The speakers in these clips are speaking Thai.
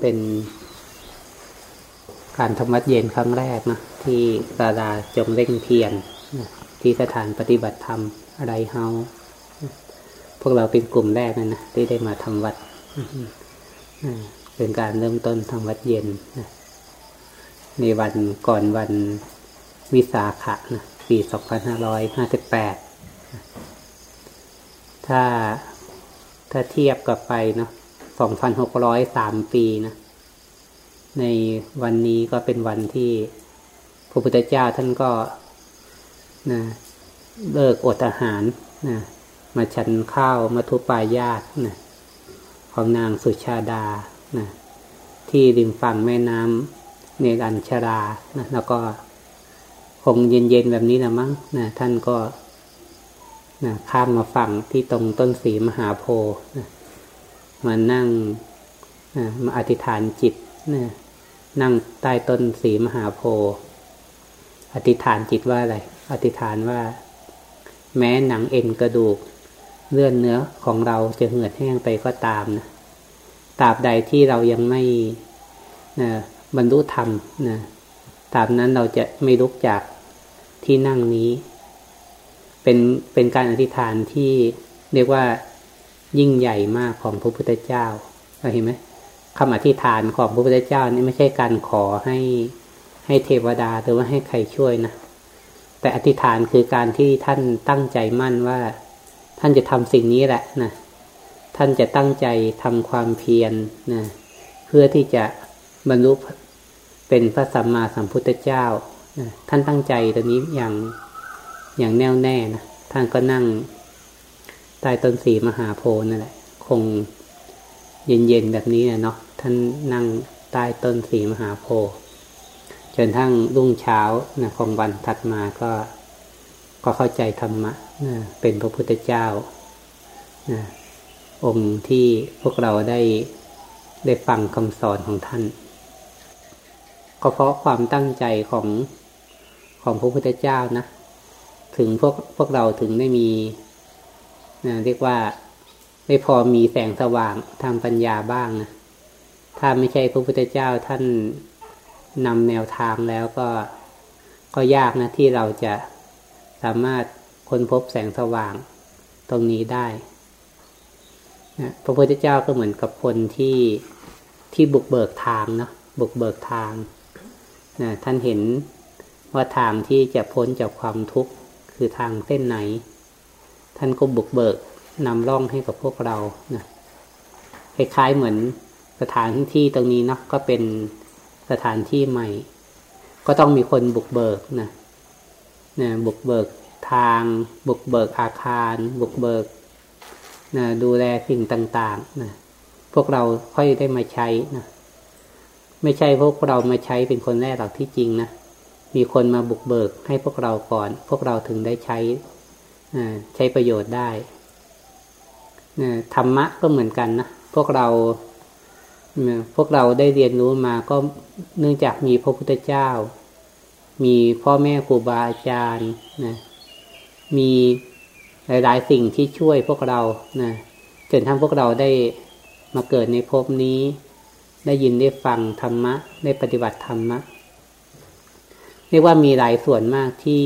เป็นการทำวัดเย็นครั้งแรกนะที่ตาดาจงเร่งเพียรที่สถานปฏิบัติธรรมอะไรเฮาพวกเราเป็นกลุ่มแรกนะนะที่ได้มาทำวัดเป็นการเริ่มต้นทำวัดเย็นในวันก่อนวันวิสาขะนะปีสองพันห้าร้อยห้าสิบแปดถ้าถ้าเทียบกับไปเนาะ สองพันหกร้อยสามปีนะ ในวันนี้ก็เป็นวันที่พระพุทธเจ้าท่านก็นะเลิกอดอาหารนะมาฉันข้าวมาทุปายาตนะของนางสุชาดานะที่ริมฝั่งแม่น้ำเนรัญชรานะแล้วก็คงเย็นๆแบบนี้นะมั้งนะท่านก็นะข้ามมาฝั่งที่ตรงต้นสีมหาโพธิ์นะ มานั่งมาอธิษฐานจิตนะนั่งใต้ต้นสีมหาโพธิ์อธิษฐานจิตว่าอะไร อธิษฐานว่า แม้หนังเอ็นกระดูก เลื่อนเนื้อของเราจะเหือดแห้งไปก็ตามนะตราบใดที่เรายังไม่นะบรรลุธรรมนะตราบนั้นเราจะไม่ลุกจากที่นั่งนี้ เป็นเป็นการอธิษฐานที่เรียกว่า ยิ่งใหญ่มากของพระพุทธเจ้าเห็นไหมคำอธิษฐานของพระพุทธเจ้านี่ไม่ใช่การขอให้ให้เทวดาหรือว่าให้ใครช่วยนะ แต่อธิษฐานคือการที่ท่านตั้งใจมั่นว่า ท่านจะทำสิ่งนี้แหละนะท่านจะตั้งใจทำความเพียรนะเพื่อที่จะบรรลุเป็นพระสัมมาสัมพุทธเจ้านะท่านตั้งใจตอนนี้อย่างอย่างแน่วแน่นะท่านก็นั่ง ใต้ต้นสีมหาโพนั่นแหละ คงเย็นๆแบบนี้เนาะท่านนั่งใต้ต้นสีมหาโพจนทั้งรุ่งเช้านะของวันถัดมาก็ก็เข้าใจธรรมะนะเป็นพระพุทธเจ้านะองค์ที่พวกเราได้ได้ฟังคำสอนของท่าน ก็เพราะความตั้งใจของของพระพุทธเจ้านะ ถึงพวกพวกเราถึงได้มี นะเรียกว่าไม่พอมีแสงสว่างทางปัญญาบ้างนะถ้าไม่ใช่พระพุทธเจ้าท่านนำแนวทางแล้วก็ก็ยากนะที่เราจะสามารถค้นพบแสงสว่างตรงนี้ได้นะพระพุทธเจ้าก็เหมือนกับคนที่ที่บุกเบิกทางเนาะบุกเบิกทางนะท่านเห็นว่าทางที่จะพ้นจากความทุกข์คือทางเส้นไหน ท่านก็บุกเบิกนำร่องให้กับพวกเรานะคล้ายๆเหมือนสถานที่ตรงนี้เนาะก็เป็นสถานที่ใหม่ ก็ต้องมีคนบุกเบิกนะนะบุกเบิกทาง บุกเบิกอาคาร บุกเบิกนะดูแลสิ่งต่างๆนะพวกเราค่อยได้มาใช้นะไม่ใช่พวกเรามาใช้เป็นคนแรกหรอกที่จริงนะมีคนมาบุกเบิกให้พวกเราก่อน พวกเราถึงได้ใช้ ใช้ประโยชน์ได้ธรรมะก็เหมือนกันนะพวกเราพวกเราได้เรียนรู้มาก็เนื่องจากมีพระพุทธเจ้า มีพ่อแม่ครูบาอาจารย์นะมีหลายๆสิ่งที่ช่วยพวกเรานะจนทั้งพวกเราได้มาเกิดในภพนี้ ได้ยินได้ฟังธรรมะ ได้ปฏิบัติธรรมะเรียกว่ามีหลายส่วนมากที่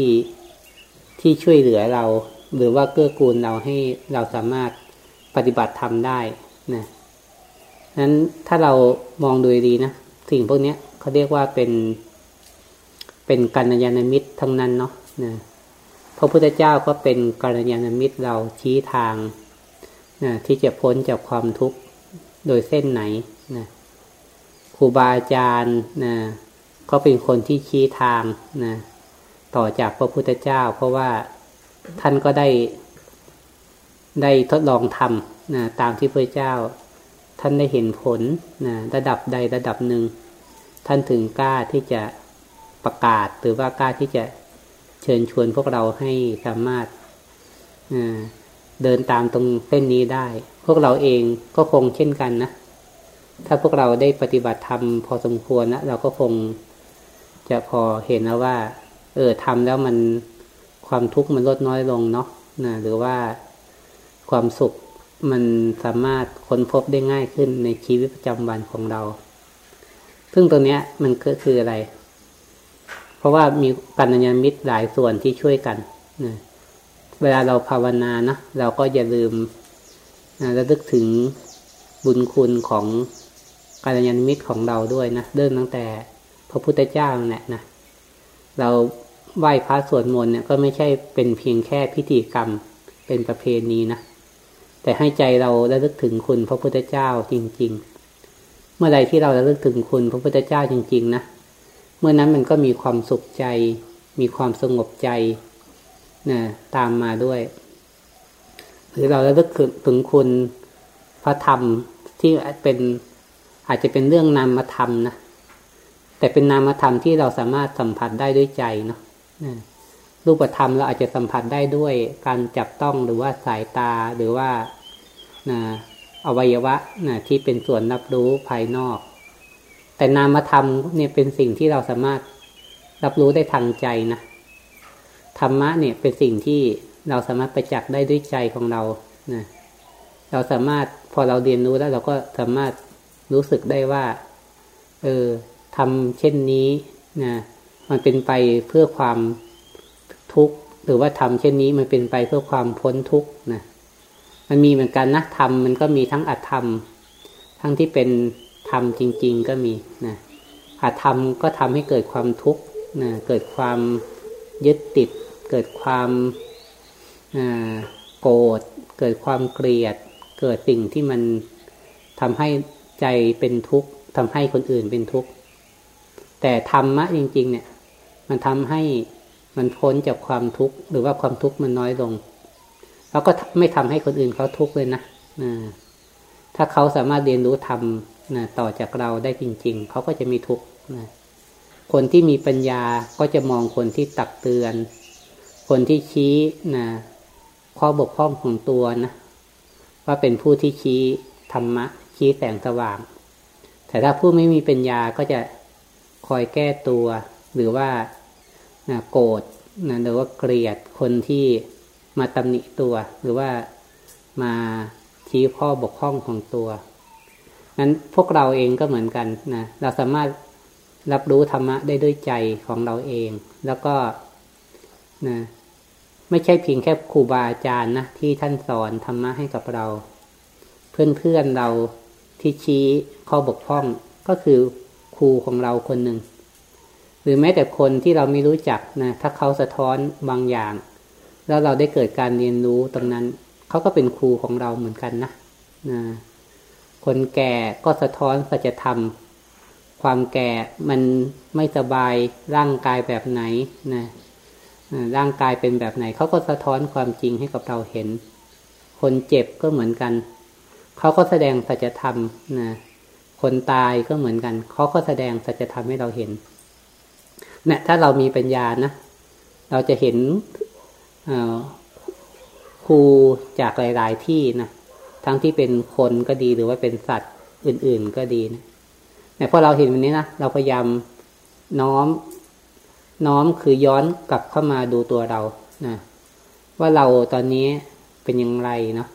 ที่ช่วยเหลือเรา หรือว่าเกื้อกูลเราให้เราสามารถปฏิบัติธรรมได้นะนั้นถ้าเรามองดูดีนะสิ่งพวกนี้เขาเรียกว่าเป็น เป็นกัลยาณมิตรทั้งนั้นเนาะนะพระพุทธเจ้าก็เป็นกัลยาณมิตรเราชี้ทางนะที่จะพ้นจากความทุกข์โดยเส้นไหนนะครูบาอาจารย์นะก็เป็นคนที่ชี้ทางนะต่อจากพระพุทธเจ้า เพราะว่า ท่านก็ได้ได้ทดลองทำนะตามที่พระเจ้า ท่านได้เห็นผลนะระดับใดระดับหนึ่ง ท่านถึงกล้าที่จะประกาศหรือว่ากล้าที่จะเชิญชวนพวกเราให้สามารถเดินตามตรงเส้นนี้ได้ พวกเราเองก็คงเช่นกันนะ ถ้าพวกเราได้ปฏิบัติธรรมพอสมควรนะเราก็คงจะพอเห็นแล้วว่า เออทำแล้วมัน ความทุกข์มันลดน้อยลงเนาะนะหรือว่าความสุขมันสามารถค้นพบได้ง่ายขึ้นในชีวิตประจำวันของเรา ซึ่งตรงนี้มันก็คืออะไร เพราะว่ามีกัญญามิตรหลายส่วนที่ช่วยกันนะเวลาเราภาวนานะเราก็อย่าลืมนะระลึกถึงบุญคุณของกัญญามิตรของเราด้วยนะเริ่มตั้งแต่พระพุทธเจ้าแหละนะเรา ไหว้พระสวดมนต์เนี่ยก็ไม่ใช่เป็นเพียงแค่พิธีกรรมเป็นประเพณีนะ แต่ให้ใจเราระลึกถึงคุณพระพุทธเจ้าจริง ๆ เมื่อใดที่เราระลึกถึงคุณพระพุทธเจ้าจริง ๆ นะ เมื่อนั้นมันก็มีความสุขใจ มีความสงบใจนะตามมาด้วย หรือเราระลึกถึงคุณพระธรรมที่เป็นอาจจะเป็นเรื่องนามธรรมนะแต่เป็นนามธรรมที่เราสามารถสัมผัสได้ด้วยใจเนาะ รูปธรรมเราอาจจะสัมผัสได้ด้วยการจับต้องหรือว่าสายตาหรือว่าอวัยวะนะที่เป็นส่วนรับรู้ภายนอก แต่นามธรรมเนี่ยเป็นสิ่งที่เราสามารถรับรู้ได้ทางใจนะธรรมะเนี่ยเป็นสิ่งที่เราสามารถประจักษ์ได้ด้วยใจของเรานะเราสามารถพอเราเรียนรู้แล้วเราก็สามารถรู้สึกได้ว่า เออทำเช่นนี้นะ มันเป็นไปเพื่อความทุกข์หรือว่าทำเช่นนี้มันเป็นไปเพื่อความพ้นทุกข์นะมันมีเหมือนกันนะธรรมมันก็มีทั้งอัตธรรม ทั้งที่เป็นธรรมจริง ๆ ก็มีนะอัตธรรมก็ทำให้เกิดความทุกข์นะเกิดความยึดติด เกิดความโกรธเกิดความเกลียด เกิดสิ่งที่มันทำให้ใจเป็นทุกข์ทำให้คนอื่นเป็นทุกข์แต่ธรรมะจริง ๆ เนี่ย มันทำให้มันพ้นจากความทุกข์หรือว่าความทุกข์มันน้อยลง แล้วก็ไม่ทำให้คนอื่นเขาทุกข์เลยนะถ้าเขาสามารถเรียนรู้ธรรมนะต่อจากเราได้จริง ๆ เขาก็จะมีทุกข์นะคนที่มีปัญญาก็จะมองคนที่ตักเตือน คนที่ชี้นะข้อบกพร่องของตัวนะว่าเป็นผู้ที่ชี้ธรรมะ ชี้แสงสว่าง แต่ถ้าผู้ไม่มีปัญญาก็จะคอยแก้ตัว หรือว่า นะโกรธนะหรือว่าเกลียดคนที่มาตำหนิตัว หรือว่ามาชี้ข้อบกพร่องของตัวนั้นพวกเราเองก็เหมือนกันนะเราสามารถรับรู้ธรรมะได้ด้วยใจของเราเอง แล้วก็นะไม่ใช่เพียงแค่ครูบาอาจารย์นะที่ท่านสอนธรรมะให้กับเรา เพื่อนๆเราที่ชี้ข้อบกพร่องก็คือครูของเราคนหนึ่ง หรือแม้แต่คนที่เราไม่รู้จักนะถ้าเขาสะท้อนบางอย่าง แล้วเราได้เกิดการเรียนรู้ตรงนั้น เขาก็เป็นครูของเราเหมือนกันนะนะคนแก่ก็สะท้อนสัจธรรม ความแก่มันไม่สบายร่างกายแบบไหนนะร่างกายเป็นแบบไหน เขาก็สะท้อนความจริงให้กับเราเห็น คนเจ็บก็เหมือนกัน เขาก็แสดงสัจธรรมนะคนตายก็เหมือนกัน เขาก็แสดงสัจธรรมให้เราเห็น เนี่ยถ้าเรามีปัญญานะ เราจะเห็นครูจากหลาย ๆ ที่นะทั้งที่เป็นคนก็ดีหรือว่าเป็นสัตว์อื่น ๆ ก็ดีนะแต่พอเราเห็นวันนี้นะเราพยายามน้อมน้อมคือย้อนกลับเข้ามาดูตัวเรานะว่าเราตอนนี้เป็นอย่างไรเนาะ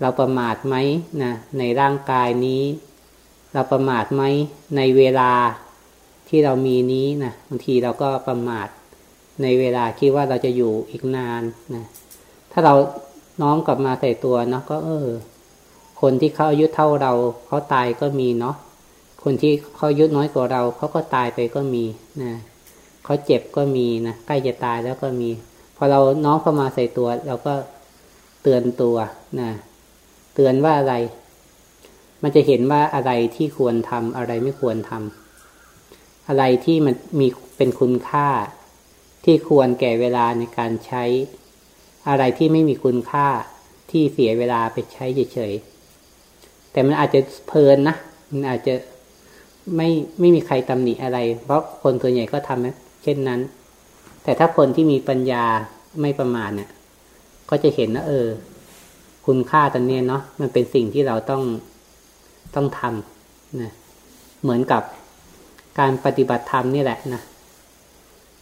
เราประมาทไหมนะในร่างกายนี้ เราประมาทไหมในเวลา ที่เรามีนี้นะบางทีเราก็ประมาทในเวลาคิดว่าเราจะอยู่อีกนานนะถ้าเราน้อมกลับมาใส่ตัวเนาะก็ เออ คนที่เขาอายุเท่าเราเขาตายก็มีเนาะคนที่เขาอายุน้อยกว่าเราเขาก็ตายไปก็มีนะเขาเจ็บก็มีนะใกล้จะตายแล้วก็มี พอเราน้อมเข้ามาใส่ตัว เราก็เตือนตัวนะเตือนว่าอะไร มันจะเห็นว่าอะไรที่ควรทำอะไรไม่ควรทำ อะไรที่มันมีเป็นคุณค่า ที่ควรแก่เวลาในการใช้ อะไรที่ไม่มีคุณค่าที่เสียเวลาไปใช้เฉยๆแต่มันอาจจะเพลินนะมันอาจจะไม่ไม่มีใครตำหนิอะไร เพราะคนส่วนใหญ่ก็ทำเช่นนั้น แต่ถ้าคนที่มีปัญญาไม่ประมาณเนี่ย ก็จะเห็นนะเออ คุณค่าตอนนี้เนาะมันเป็นสิ่งที่เราต้องต้องทำนะเหมือนกับ การปฏิบัติธรรมนี่แหละนะ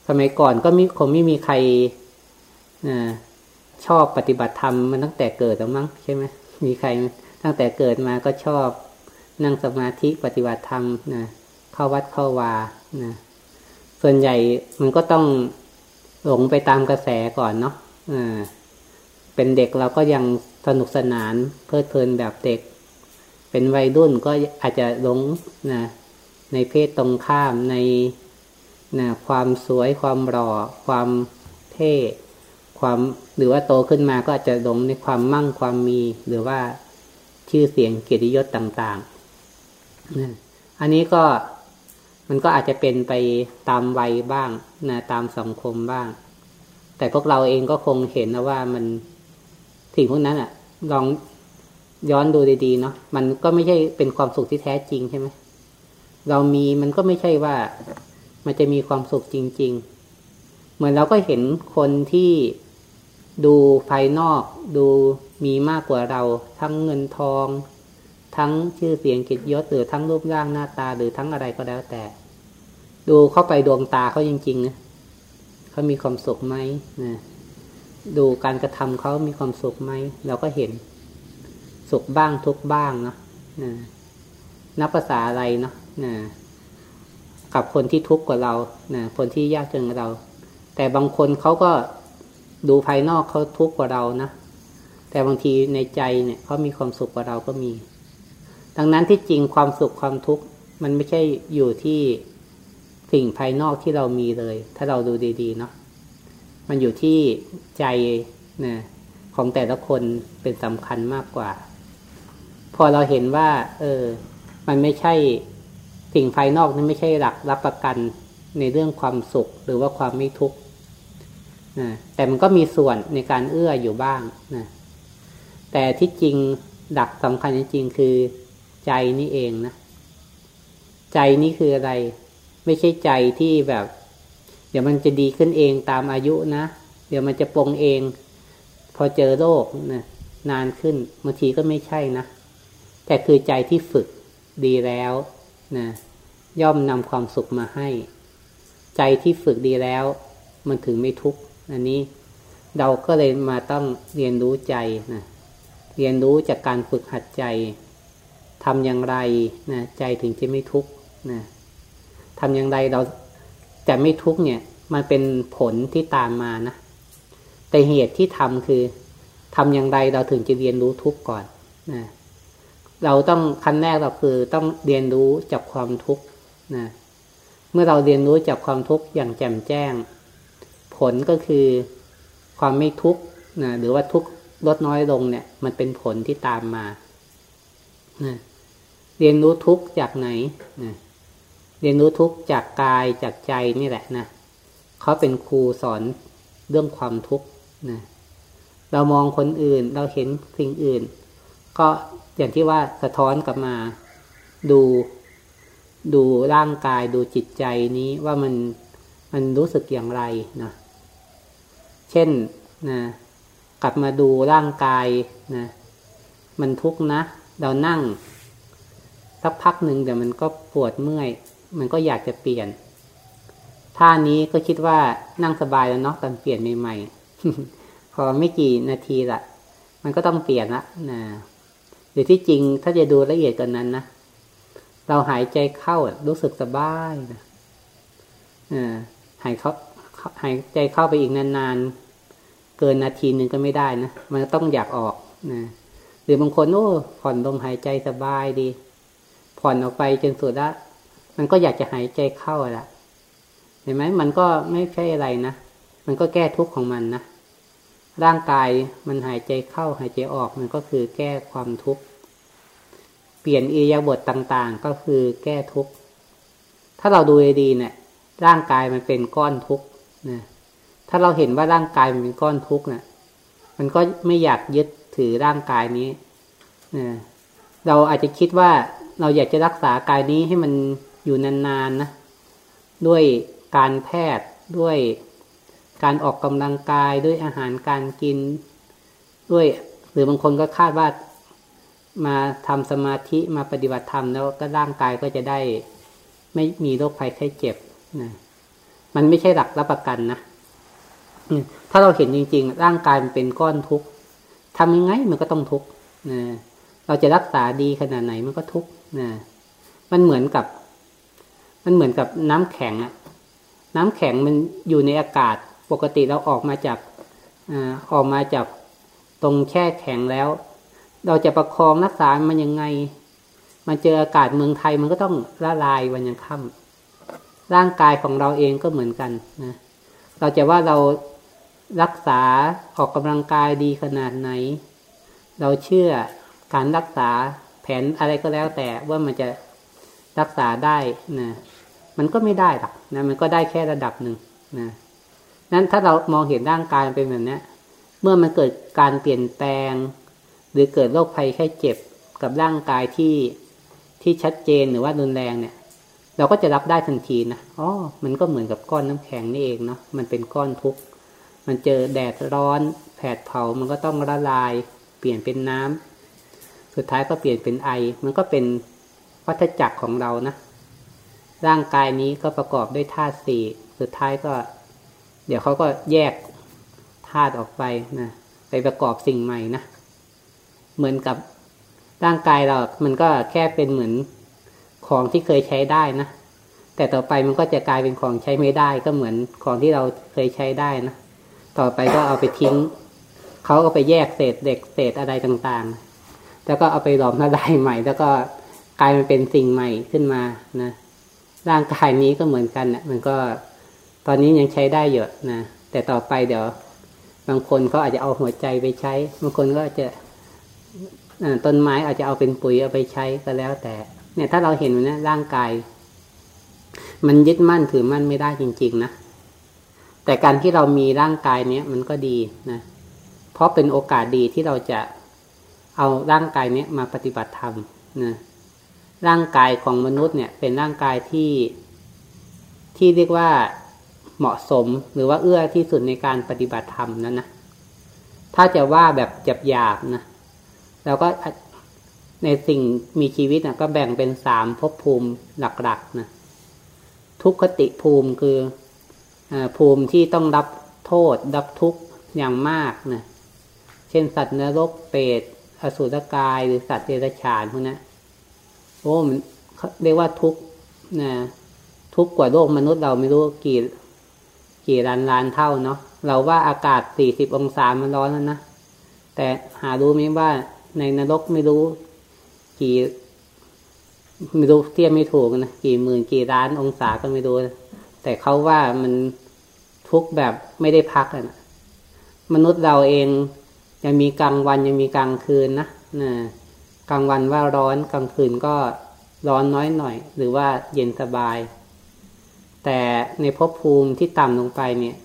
สมัยก่อนก็มีคงไม่มีใครชอบปฏิบัติธรรมมันตั้งแต่เกิดแล้วมั้งใช่ไหมมีใครตั้งแต่เกิดมาก็ชอบนั่งสมาธิปฏิบัติธรรมนะเข้าวัดเข้าวานะส่วนใหญ่มันก็ต้องหลงไปตามกระแสก่อนเนาะอ่าเป็นเด็กเราก็ยังสนุกสนานเพลิดเพลินแบบเด็ก เป็นวัยรุ่นก็อาจจะหลงนะ ในเพศตรงข้ามในนะความสวยความหล่อความเท่ความหรือว่าโตขึ้นมาก็อาจจะหลงในความมั่งความมี หรือว่าชื่อเสียงเกียรติยศต่างๆนะอันนี้ก็มันก็อาจจะเป็นไปตามวัยบ้างนะตามสังคมบ้าง แต่พวกเราเองก็คงเห็นนะว่ามันสิ่งพวกนั้นอะ่ะลองย้อนดูดีๆเนาะมันก็ไม่ใช่เป็นความสุขที่แท้จริงใช่ไหม เรามีมันก็ไม่ใช่ว่ามันจะมีความสุขจริง ๆ เหมือนเราก็เห็นคนที่ดูภายนอก ดูมีมากกว่าเรา ทั้งเงินทอง ทั้งชื่อเสียงกิจยศหรือทั้งรูปร่างหน้าตาหรือทั้งอะไรก็แล้วแต่ ดูเข้าไปดวงตาเขาจริงๆนะเขามีความสุขไหมนะดูการกระทำเขามีความสุขไหมเราก็เห็น สุขบ้างทุกบ้างเนาะนับภาษาอะไรเนาะะกับคนที่ทุกข์กว่าเรานะคนที่ยากจนกว่าเรา แต่บางคนเขาก็ดูภายนอกเขาทุกข์กว่าเรานะแต่บางทีในใจเนี่ยเขามีความสุขกว่าเราก็มี ดังนั้นที่จริงความสุขความทุกข์มันไม่ใช่อยู่ที่สิ่งภายนอกที่เรามีเลย ถ้าเราดูดีๆเนาะมันอยู่ที่ใจนะของแต่ละคนเป็นสำคัญมากกว่า พอเราเห็นว่า เออ มันไม่ใช่ สิ่งภายนอกนั้นไม่ใช่หลักรับประกันในเรื่องความสุขหรือว่าความไม่ทุกข์นะแต่มันก็มีส่วนในการเอื้ออยู่บ้างนะแต่ที่จริงดักสำคัญจริงคือใจนี่เองนะใจนี่คืออะไร ไม่ใช่ใจที่แบบ เดี๋ยวมันจะดีขึ้นเองตามอายุนะ เดี๋ยวมันจะปรงเอง พอเจอโรคนะนานขึ้นบางทีก็ไม่ใช่นะแต่คือใจที่ฝึกดีแล้ว นะย่อมนำความสุขมาให้ ใจที่ฝึกดีแล้ว มันถึงไม่ทุกข์อันนี้เราก็เลยมาต้องเรียนรู้ใจนะเรียนรู้จากการฝึกหัดใจทำอย่างไรนะใจถึงจะไม่ทุกข์นะทำอย่างไรเราจะไม่ทุกข์เนี่ย มันเป็นผลที่ตามมานะแต่เหตุที่ทำคือทำอย่างไรเราถึงจะเรียนรู้ทุกข์ก่อนนะ เราต้องขั้นแรกเราคือต้องเรียนรู้จากความทุกข์นะเมื่อเราเรียนรู้จากความทุกข์อย่างแจ่มแจ้ง ผลก็คือความไม่ทุกข์นะหรือว่าทุกข์ลดน้อยลงเนี่ย มันเป็นผลที่ตามมานะเรียนรู้ทุกข์จากไหนนะเรียนรู้ทุกข์จากกายจากใจนี่แหละนะเขาเป็นครูสอนเรื่องความทุกข์นะเรามองคนอื่น เราเห็นสิ่งอื่น ก็อย่างที่ว่าสะท้อนกลับมาดูดูร่างกายดูจิตใจนี้ว่ามันมันรู้สึกอย่างไรนะเช่นนะกลับมาดูร่างกายนะมันทุกข์นะ เรานั่ง สักพักหนึ่งเดี๋ยวมันก็ปวดเมื่อย มันก็อยากจะเปลี่ยนท่านี้ก็คิดว่านั่งสบายแล้วเนาะตอนเปลี่ยนใหม่ๆพอไม่กี่นาทีละมันก็ต้องเปลี่ยนละนะ หรือที่จริงถ้าจะดูละเอียดกว่านนั้นนะเราหายใจเข้ารู้สึกสบายนะหายเข้าหายใจเข้าไปอีกนานๆ เกินนาทีหนึ่งก็ไม่ได้นะ มันต้องอยากออกนะหรือบางคนโอ้ผ่อนลมหายใจสบายดี ผ่อนออกไปจนสุดละมันก็อยากจะหายใจเข้าละเห็นไหมมันก็ไม่ใช่อะไรนะ มันก็แก้ทุกข์ของมันนะ ร่างกายมันหายใจเข้าหายใจออกมันก็คือแก้ความทุกข์ เปลี่ยนอิยาบทต่างๆ ก็คือแก้ทุกข์ ถ้าเราดูดีเนี่ยร่างกายมันเป็นก้อนทุกข์นะถ้าเราเห็นว่าร่างกายมันเป็นก้อนทุกข์เนี่ยมันก็ไม่อยากยึดถือร่างกายนี้นะเราอาจจะคิดว่าเราอยากจะรักษากายนี้ให้มันอยู่นานๆนะด้วยการแพทย์ด้วย การออกกำลังกายด้วยอาหารการกินด้วย หรือบางคนก็คาดว่ามาทำสมาธิมาปฏิบัติธรรมแล้วก็ร่างกายก็จะได้ ไม่มีโรคภัยไข้เจ็บนะมันไม่ใช่หลักรับประกันนะถ้าเราเห็นจริง ๆ ร่างกายมันเป็นก้อนทุกข์ทำยังไงมันก็ต้องทุกข์นะเราจะรักษาดีขนาดไหนมันก็ทุกข์นะมันเหมือนกับ มันเหมือนกับน้ำแข็งอะน้ำแข็งมันอยู่ในอากาศ ปกติเราออกมาจากออกมาจากตรงแช่แข็งแล้ว เราจะประคองรักษามันยังไง มันเจออากาศเมืองไทยมันก็ต้องละลายวันยังค่ำร่างกายของเราเองก็เหมือนกันนะเราจะว่าเรารักษาออกกำลังกายดีขนาดไหน เราเชื่อการรักษาแผนอะไรก็แล้วแต่ว่ามันจะรักษาได้นะมันก็ไม่ได้หรอกนะมันก็ได้แค่ระดับหนึ่งนะ นั้นถ้าเรามองเห็นร่างกายเป็นแบบนี้เมื่อมันเกิดการเปลี่ยนแปลง หรือเกิดโรคภัยแค่เจ็บกับร่างกายที่ที่ชัดเจนหรือว่ารุนแรงเนี่ย เราก็จะรับได้ทันทีนะอ๋อมันก็เหมือนกับก้อนน้ำแข็งนี่เองเนาะมันเป็นก้อนทุกข์มันเจอแดดร้อนแผดเผามันก็ต้องละลาย เปลี่ยนเป็นน้ำสุดท้ายก็เปลี่ยนเป็นไอ มันก็เป็นวัฏจักรของเรานะร่างกายนี้ก็ประกอบด้วยธาตุสี่สุดท้ายก็ เดี๋ยวเขาก็แยกธาตุออกไปนะไปประกอบสิ่งใหม่นะเหมือนกับร่างกายเรา มันก็แค่เป็นเหมือนของที่เคยใช้ได้นะแต่ต่อไปมันก็จะกลายเป็นของใช้ไม่ได้ก็เหมือนของที่เราเคยใช้ได้นะต่อไปก็เอาไปทิ้งเขาก็ไปแยกเศษเด็กเศษอะไรต่างๆ แล้วก็เอาไปหลอมละลายใหม่ แล้วก็กลายมาเป็นสิ่งใหม่ขึ้นมานะร่างกายนี้ก็เหมือนกันนะมันก็ ตอนนี้ยังใช้ได้เยอะนะแต่ต่อไปเดี๋ยวบางคนเขาอาจจะเอาหัวใจไปใช้ บางคนก็จะต้นไม้อาจจะเอาเป็นปุ๋ยเอาไปใช้ก็แล้วแต่ เนี่ยถ้าเราเห็นนะร่างกาย มันยึดมั่นถือมั่นไม่ได้จริง ๆ นะแต่การที่เรามีร่างกายเนี้ยมันก็ดีนะเพราะเป็นโอกาสดีที่เราจะเอาร่างกายเนี้ยมาปฏิบัติธรรมนะร่างกายของมนุษย์เนี่ย เป็นร่างกายที่ที่เรียกว่า เหมาะสมหรือว่าเอื้อที่สุดในการปฏิบัติธรรมนั้นนะถ้าจะว่าแบบจับหยาบนะเราก็ในสิ่งมีชีวิตนะก็แบ่งเป็นสามภพภูมิหลักๆนะทุกขติภูมิคือภูมิที่ต้องรับโทษรับทุกข์อย่างมากนะเช่นสัตว์นรกเปรตอสุรกายหรือสัตว์เดรัจฉานพวกนั้นโอ้มันเรียกว่าทุกข์นะทุกข์กว่าโลกมนุษย์เราไม่รู้กี่ กี่ล้านล้านเท่าเนาะเราว่าอากาศสี่สิบองศามันร้อนแล้วนะแต่หารู้ไหมว่าในนรกไม่รู้ กี่ไม่รู้เทียบไม่ถูกนะกี่หมื่นกี่ล้านองศาก็ไม่รู้แต่เขาว่ามันทุกแบบไม่ได้พักนะมนุษย์เราเองยังมีกลางวันยังมีกลางคืนนะนะกลางวันว่าร้อนกลางคืนก็ร้อนน้อยหน่อย หรือว่าเย็นสบาย แต่ในภพภูมิที่ต่ำลงไปเนี่ย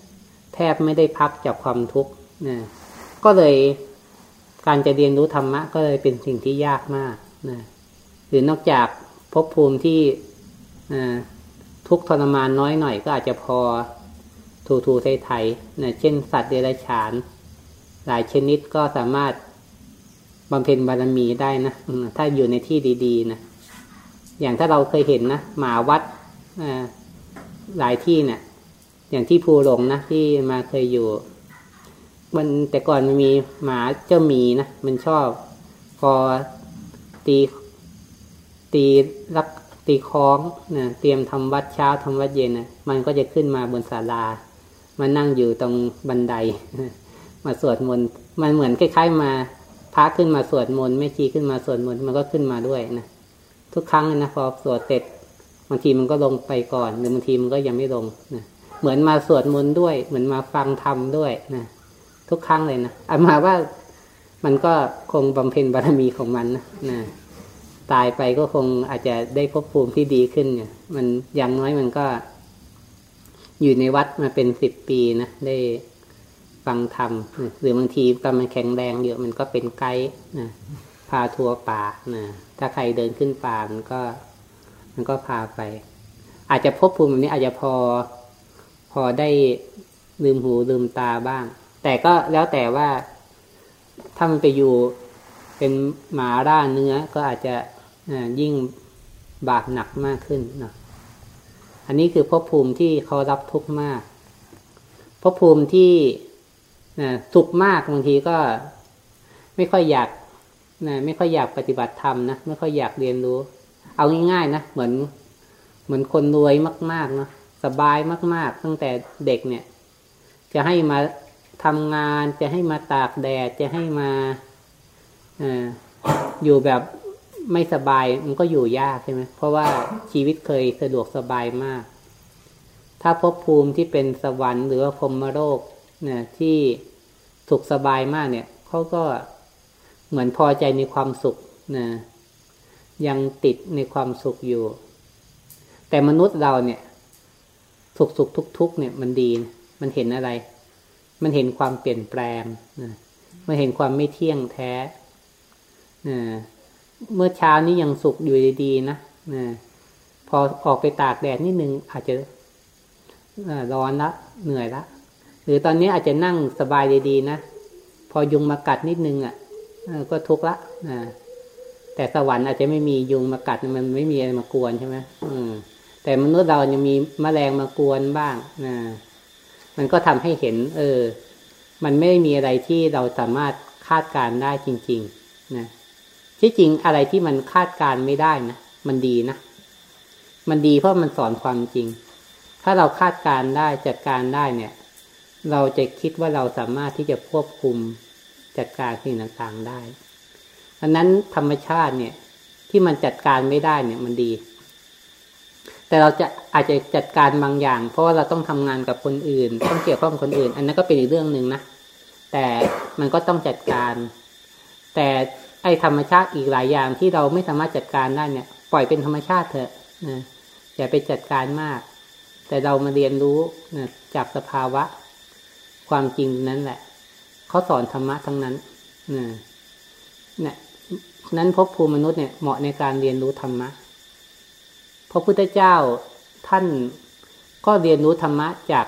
แทบไม่ได้พักจากความทุกข์นะก็เลยการจะเรียนรู้ธรรมะก็เลยเป็นสิ่งที่ยากมากนะหรือนอกจากภพภูมิที่ทุกทรมานน้อยหน่อยก็อาจจะพอทูทูไทยไทยนะเช่นสัตว์เดรัจฉาน หลายชนิดก็สามารถบำเพ็ญบารมีได้นะถ้าอยู่ในที่ดี ๆ นะ อย่างถ้าเราเคยเห็นนะหมาวัด หลายที่เนะี่ย อย่างที่ภูหลงนะที่มาเคยอยู่ มันแต่ก่อนมันมีหมาเจ้าหมีนะมันชอบพอตีตีรักตีคล้องนะเตรียมทำวัดเช้าทำวัดเย็นนะมันก็จะขึ้นมาบนศาลามานั่งอยู่ตรงบันได มาสวดมนต์มันเหมือนคล้ายๆมาพระขึ้นมาสวดมนต์แม่ชีขึ้นมาสวดมนต์มันก็ขึ้นมาด้วยนะทุกครั้งนะพอสวดเสร็จ บางทีมันก็ลงไปก่อน หรือบางทีมันก็ยังไม่ลงนะเหมือนมาสวดมนต์ด้วย เหมือนมาฟังธรรมด้วยนะทุกครั้งเลยนะอามาว่ามันก็คงบำเพ็ญบารมีของมันนะนะตายไปก็คงอาจจะได้พบภูมิที่ดีขึ้นเนี่ยมันอย่างน้อยมันก็ อยู่ในวัดมาเป็นสิบปีนะได้ฟังธรรมหรือบางทีกำลังแข็งแรงอยู่มันก็เป็นไกด์นะพาทัวร์ป่านะถ้าใครเดินขึ้นป่ามันก็ มันก็พาไป อาจจะพบภูมิแบบนี้อาจจะพอพอได้ลืมหูลืมตาบ้าง แต่ก็แล้วแต่ว่าถ้ามันไปอยู่เป็นหมาร่าเนื้อก็อาจจะยิ่งบาปหนักมากขึ้นนะอันนี้คือภพภูมิที่เขารับทุกข์มากภพภูมิที่สุขมากบางทีก็ไม่ค่อยอยากไม่ค่อยอยากปฏิบัติธรรมนะไม่ค่อยอยากเรียนรู้ เอาง่ายๆนะเหมือน เหมือนคนรวยมากๆเนาะสบายมาก ๆ ตั้งแต่เด็กเนี่ย จะให้มาทำงานจะให้มาตากแดดจะให้มาออยู่แบบไม่สบายมันก็อยู่ยากใช่ไหมเพราะว่าชีวิตเคยสะดวกสบายมาก ถ้าภพภูมิที่เป็นสวรรค์หรือว่าพรมโลกเนี่ยที่สุขสบายมากเนี่ยเขาก็เหมือนพอใจในความสุขนะ ยังติดในความสุขอยู่ แต่มนุษย์เราเนี่ย สุขสุขทุกทุกเนี่ยมันดีนะมันเห็นอะไร มันเห็นความเปลี่ยนแปลงนะมันเห็นความไม่เที่ยงแท้นะเมื่อเช้านี้ยังสุขอยู่ดีๆนะนะพอออกไปตากแดดนิดนึงอาจจะร้อนละเหนื่อยละหรือตอนนี้อาจจะนั่งสบายดีๆนะพอยุงมากัดนิดนึงอะก็ทุกข์ละนะ แต่สวรรค์อาจจะไม่มียุงมากัดมันไม่มีอะไรมากวนใช่ไหมอืม แต่มนุษย์เรายังมีแมลงมากวนบ้างนะมันก็ทำให้เห็น เออ มันไม่มีอะไรที่เราสามารถคาดการได้จริง ๆ นะที่จริงอะไรที่มันคาดการไม่ได้นะมันดีนะมันดีเพราะมันสอนความจริง ถ้าเราคาดการได้จัดการได้เนี่ย เราจะคิดว่าเราสามารถที่จะควบคุมจัดการสิ่งต่างๆได้ อันนั้นธรรมชาติเนี่ย ที่มันจัดการไม่ได้เนี่ยมันดี แต่เราจะอาจจะจัดการบางอย่าง เพราะว่าเราต้องทำงานกับคนอื่น ต้องเกี่ยวข้องคนอื่น อันนั้นก็เป็นอีกเรื่องหนึ่งนะแต่มันก็ต้องจัดการ แต่ไอธรรมชาติอีกหลายอย่างที่เราไม่สามารถจัดการได้เนี่ย ปล่อยเป็นธรรมชาติเถอะนะอย่าไปจัดการมาก แต่เรามาเรียนรู้นะจากสภาวะ ความจริงนั้นแหละเขาสอนธรรมะทั้งนั้นนะี่ นั้นพบภูมิมนุษย์เนี่ยเหมาะในการเรียนรู้ธรรมะพระพุทธเจ้าท่านก็เรียนรู้ธรรมะจาก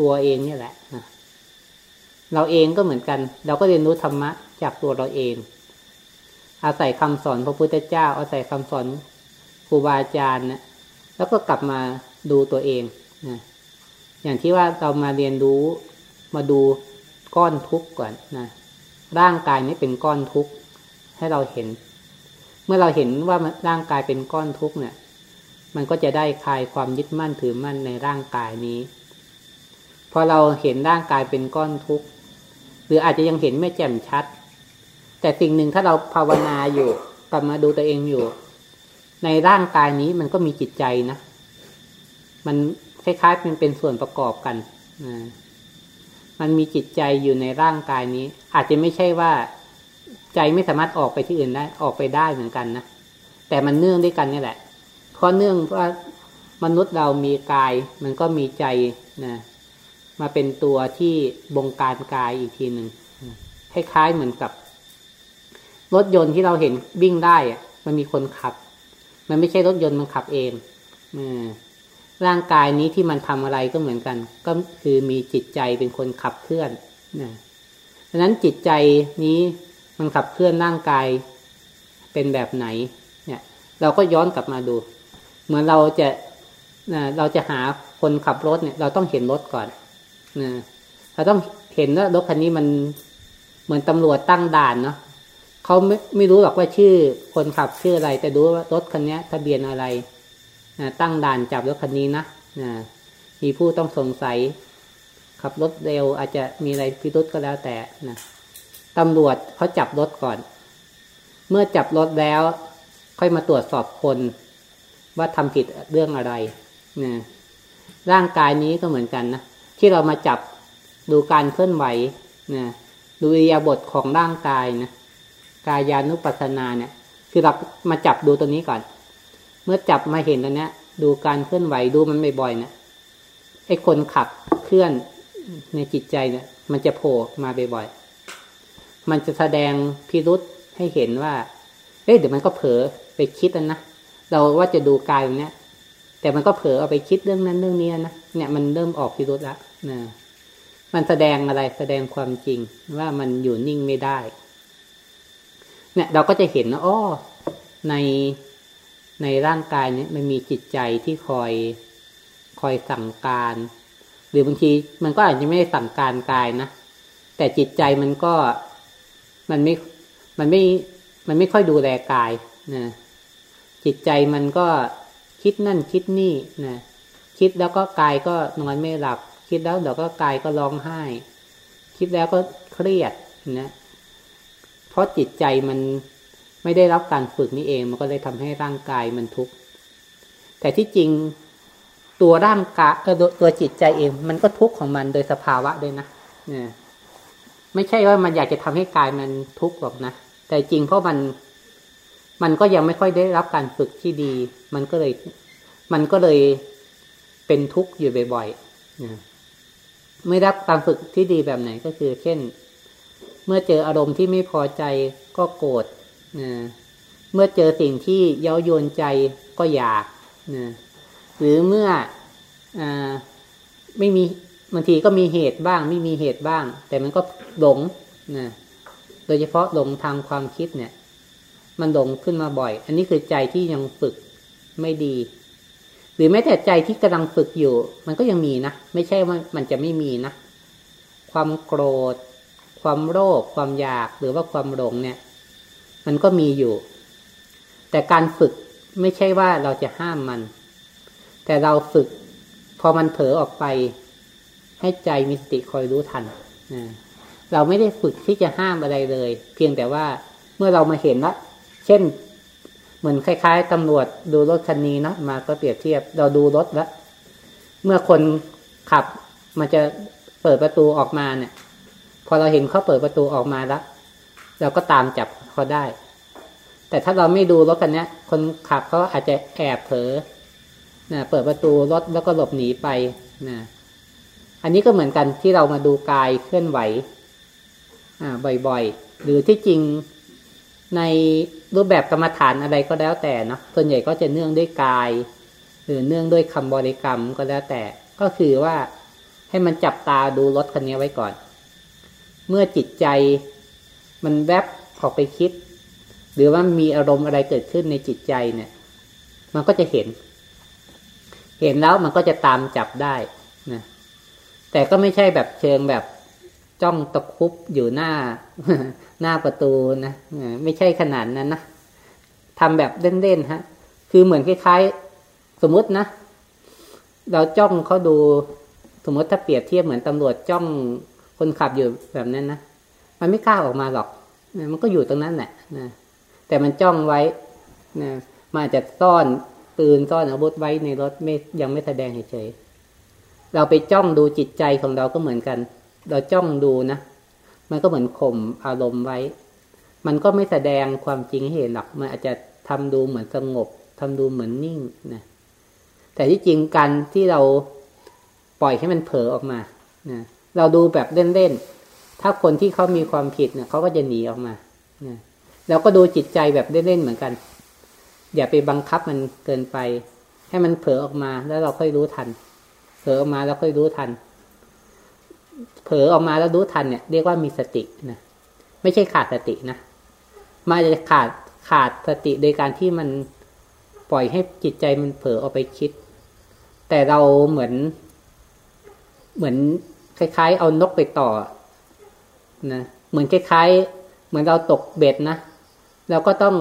ตัวเองนี่แหละนะเราเองก็เหมือนกัน เราก็เรียนรู้ธรรมะจากตัวเราเอง อาศัยคำสอนพระพุทธเจ้า อาศัยคำสอนครูบาอาจารย์นะแล้วก็กลับมาดูตัวเองนะอย่างที่ว่าเรามาเรียนรู้มาดูก้อนทุกข์ก่อนนะร่างกายนี้เป็นก้อนทุกข์ ให้เราเห็น เมื่อเราเห็นว่าร่างกายเป็นก้อนทุกข์เนี่ย มันก็จะได้คลายความยึดมั่นถือมั่นในร่างกายนี้ พอเราเห็นร่างกายเป็นก้อนทุกข์หรืออาจจะยังเห็นไม่แจ่มชัด แต่สิ่งหนึ่งถ้าเราภาวนาอยู่กลับมาดูตัวเองอยู่ ในร่างกายนี้มันก็มีจิตใจนะมันคล้ายๆเป็นเป็นส่วนประกอบกันนะมันมีจิตใจอยู่ในร่างกายนี้ อาจจะไม่ใช่ว่า ใจไม่สามารถออกไปที่อื่นได้ออกไปได้เหมือนกันนะแต่มันเนื่องด้วยกันนี่แหละ เพราะเนื่องว่ามนุษย์เรามีกาย มันก็มีใจนะมาเป็นตัวที่บงการกายอีกทีหนึ่งคล้ายๆเหมือนกับ รถยนต์ที่เราเห็นวิ่งได้อะมันมีคนขับ มันไม่ใช่รถยนต์มันขับเองร่างกายนี้ที่มันทำอะไรก็เหมือนกัน ก็คือมีจิตใจเป็นคนขับเคลื่อนนะดังนั้นจิตใจนี้ มันขับเคลื่อนร่างกายเป็นแบบไหน เนี่ย เราก็ย้อนกลับมาดู เหมือนเราจะเราจะหาคนขับรถเนี่ย เราต้องเห็นรถก่อนนะเราต้องเห็นว่ารถคันนี้มันเหมือนตำรวจตั้งด่านเนาะเขาไม่ไม่รู้หรอกว่าชื่อคนขับชื่ออะไร แต่รู้ว่ารถคันนี้ทะเบียนอะไรนะตั้งด่านจับรถคันนี้นะนะมีผู้ต้องสงสัย ขับรถเร็วอาจจะมีอะไรพิรุษก็แล้วแต่นะ ตำรวจเขาจับรถก่อน เมื่อจับรถแล้ว ค่อยมาตรวจสอบคน ว่าทำผิดเรื่องอะไรนะร่างกายนี้ก็เหมือนกันนะที่เรามาจับดูการเคลื่อนไหวนะดูอิยาบทของร่างกายนะกายานุปัสสนาเนี่ย คือเรามาจับดูตัวนี้ก่อน เมื่อจับมาเห็นตัวเนี้ย ดูการเคลื่อนไหวดูมันบ่อยๆเนะไอ้คนขับเคลื่อนในจิตใจเนี่ย มันจะโผล่มาบ่อยๆ มันจะแสดงพิรุษให้เห็นว่า เอ๊ะเดี๋ยวมันก็เผลอไปคิดนะ เราว่าจะดูกายตรงเนี้ย แต่มันก็เผลอเอาไปคิดเรื่องนั้นเรื่องนี้นะ เนี่ยมันเริ่มออกพิรุษล้วนะมันแสดงอะไรแสดงความจริงว่ามันอยู่นิ่งไม่ได้ เนี่ยเราก็จะเห็นนะอ้อในในร่างกายเนี่ยมันมีจิตใจที่คอยคอยสั่งการ หรือบางทีมันก็อาจจะไม่ได้สั่งการกายนะแต่จิตใจมันก็ มันไม่มันไม่มันไม่ค่อยดูแลกายนะจิตใจมันก็คิดนั่นคิดนี่นะคิดแล้วก็กายก็นอนไม่หลับ คิดแล้วเดี๋ยวก็กายก็ร้องไห้ คิดแล้วก็เครียดนะเพราะจิตใจมันไม่ได้รับการฝึกนี่เอง มันก็เลยทำให้ร่างกายมันทุกข์แต่ที่จริงตัวร่างกายตัวจิตใจเอง มันก็ทุกข์ของมันโดยสภาวะด้วยนะเนี่ย ไม่ใช่ว่ามันอยากจะทำให้กายมันทุกข์หรอกนะ แต่จริงเพราะมัน มันก็ยังไม่ค่อยได้รับการฝึกที่ดี มันก็เลย มันก็เลยเป็นทุกข์อยู่บ่อยๆนะไม่รับการฝึกที่ดีแบบไหนก็คือ เช่น เมื่อเจออารมณ์ที่ไม่พอใจก็โกรธนะเมื่อเจอสิ่งที่เย้ายวนใจก็อยากนะหรือเมื่ออไม่มี บางทีก็มีเหตุบ้าง ไม่มีเหตุบ้าง แต่มันก็หลงนะโดยเฉพาะหลงทางความคิดเนี่ย มันหลงขึ้นมาบ่อย อันนี้คือใจที่ยังฝึกไม่ดี หรือแม้แต่ใจที่กำลังฝึกอยู่ มันก็ยังมีนะไม่ใช่ว่ามันจะไม่มีนะความโกรธ ความโลภความอยากหรือว่าความหลงเนี่ย มันก็มีอยู่ แต่การฝึกไม่ใช่ว่าเราจะห้ามมัน แต่เราฝึก พอมันเผลอออกไป ให้ใจมีสติคอยรู้ทันนะเราไม่ได้ฝึกที่จะห้ามอะไรเลย เพียงแต่ว่าเมื่อเรามาเห็นละเช่น เหมือนคล้าย ๆตำรวจดูรถคันนี้เนาะมาก็เปรียบเทียบเราดูรถแล้วเมื่อคนขับมันจะเปิดประตูออกมาเนี่ย พอเราเห็นเขาเปิดประตูออกมาแล้วเราก็ตามจับเขาได้ แต่ถ้าเราไม่ดูรถคันนี้คนขับเขาอาจจะแอบเผลอนะเปิดประตูรถแล้วก็หลบหนีไปนะ อันนี้ก็เหมือนกันที่เรามาดูกายเคลื่อนไหวบ่อยๆ หรือที่จริงในรูปแบบกรรมฐานอะไรก็แล้วแต่นะส่วนใหญ่ก็จะเนื่องด้วยกาย หรือเนื่องด้วยคำบริกรรมก็แล้วแต่ ก็คือว่าให้มันจับตาดูรถคันนี้ไว้ก่อน เมื่อจิตใจมันแวบออกไปคิด หรือว่ามีอารมณ์อะไรเกิดขึ้นในจิตใจเนี่ย มันก็จะเห็น เห็นแล้วมันก็จะตามจับได้ แต่ก็ไม่ใช่แบบเชิงแบบจ้องตะคุบอยู่หน้า หน้าประตูนะไม่ใช่ขนาดนั้นนะทำแบบเล่นๆฮะ คือเหมือนคล้ายๆ สมมตินะเราจ้องเขาดู สมมติถ้าเปรียบเทียบเหมือนตำรวจจ้องคนขับอยู่แบบนั้นนะมันไม่กล้าออกมาหรอกมันก็อยู่ตรงนั้นแหละนะแต่มันจ้องไว้นะมันอาจจะซ่อนปืนซ่อนอาวุธไว้ในรถไม่ยังไม่แสดงเฉยๆ เราไปจ้องดูจิตใจของเราก็เหมือนกัน เราจ้องดูนะ มันก็เหมือนข่มอารมณ์ไว้ มันก็ไม่แสดงความจริงให้เห็นหรอก มันอาจจะทำดูเหมือนสงบทำดูเหมือนนิ่งนะ แต่ที่จริงการที่เราปล่อยให้มันเผลอออกมานะเราดูแบบเล่นๆ ถ้าคนที่เขามีความผิดเนะเขาก็จะหนีออกมานะเราก็ดูจิตใจแบบเล่นๆเหมือนกัน อย่าไปบังคับมันเกินไป ให้มันเผลอออกมาแล้วเราค่อยรู้ทัน ลอออกมาแล้วค่อยรู้ทัน เผลอออกมาแล้วรู้ทันเนี่ยเรียกว่ามีสตินะไม่ใช่ขาดสตินะมาจะขาดขาดสติโดยการที่มันปล่อยให้จิตใจมันเผลอออกไปคิด แต่เราเหมือน เหมือนคล้าย ๆ เอานกไปต่อนะเหมือนคล้ายๆ เหมือนเราตกเบ็ดนะเราก็ต้อง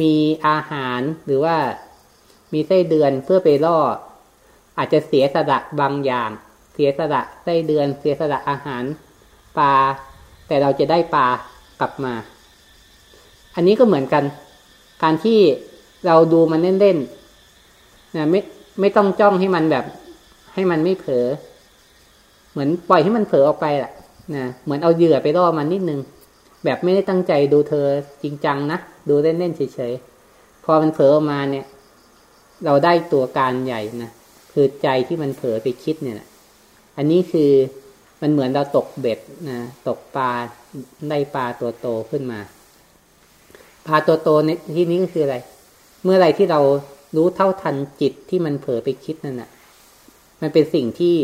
มีอาหารหรือว่ามีไส้เดือนเพื่อไปล่อ อาจจะเสียสละบางอย่าง เสียสละไส้เดือน เสียสละอาหารปลา แต่เราจะได้ปลากลับมา อันนี้ก็เหมือนกัน การที่เราดูมันเล่นๆนะไม่ไม่ต้องจ้องให้มันแบบ ให้มันไม่เผลอเหมือนปล่อยให้มันเผลอออกไปแหละนะเหมือนเอาเหยื่อไปล่อมันนิดนึงแบบไม่ได้ตั้งใจดูเธอจริงจังนะดูเล่นๆเฉยๆพอมันเผลอออกมาเนี่ย เราได้ตัวการใหญ่นะ คือใจที่มันเผลอไปคิดเนี่ยอันนี้คือมันเหมือนเราตกเบ็ดนะตกปลาได้ปลาตัวโตขึ้นมาปลาตัวโตในที่นี้ก็คืออะไร เมื่อไรที่เรารู้เท่าทันจิตที่มันเผลอไปคิดนั่นแหะมันเป็นสิ่งที่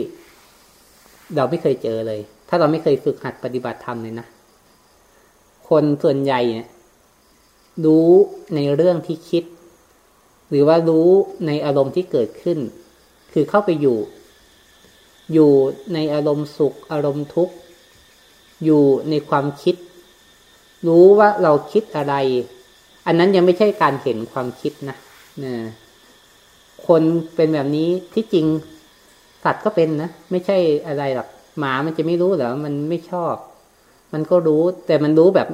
เราไม่เคยเจอเลย ถ้าเราไม่เคยฝึกหัดปฏิบัติธรรมเลยนะ คนส่วนใหญ่เนี่ยรู้ในเรื่องที่คิด หรือว่ารู้ในอารมณ์ที่เกิดขึ้น คือเข้าไปอยู่ อยู่ในอารมณ์สุข อารมณ์ทุกข์ อยู่ในความคิด รู้ว่าเราคิดอะไร อันนั้นยังไม่ใช่การเห็นความคิดนะนะคนเป็นแบบนี้ที่จริงสัตว์ก็เป็นนะไม่ใช่อะไรหรอกหมามันจะไม่รู้เหรอมันไม่ชอบ มันก็รู้ แต่มันรู้แบบ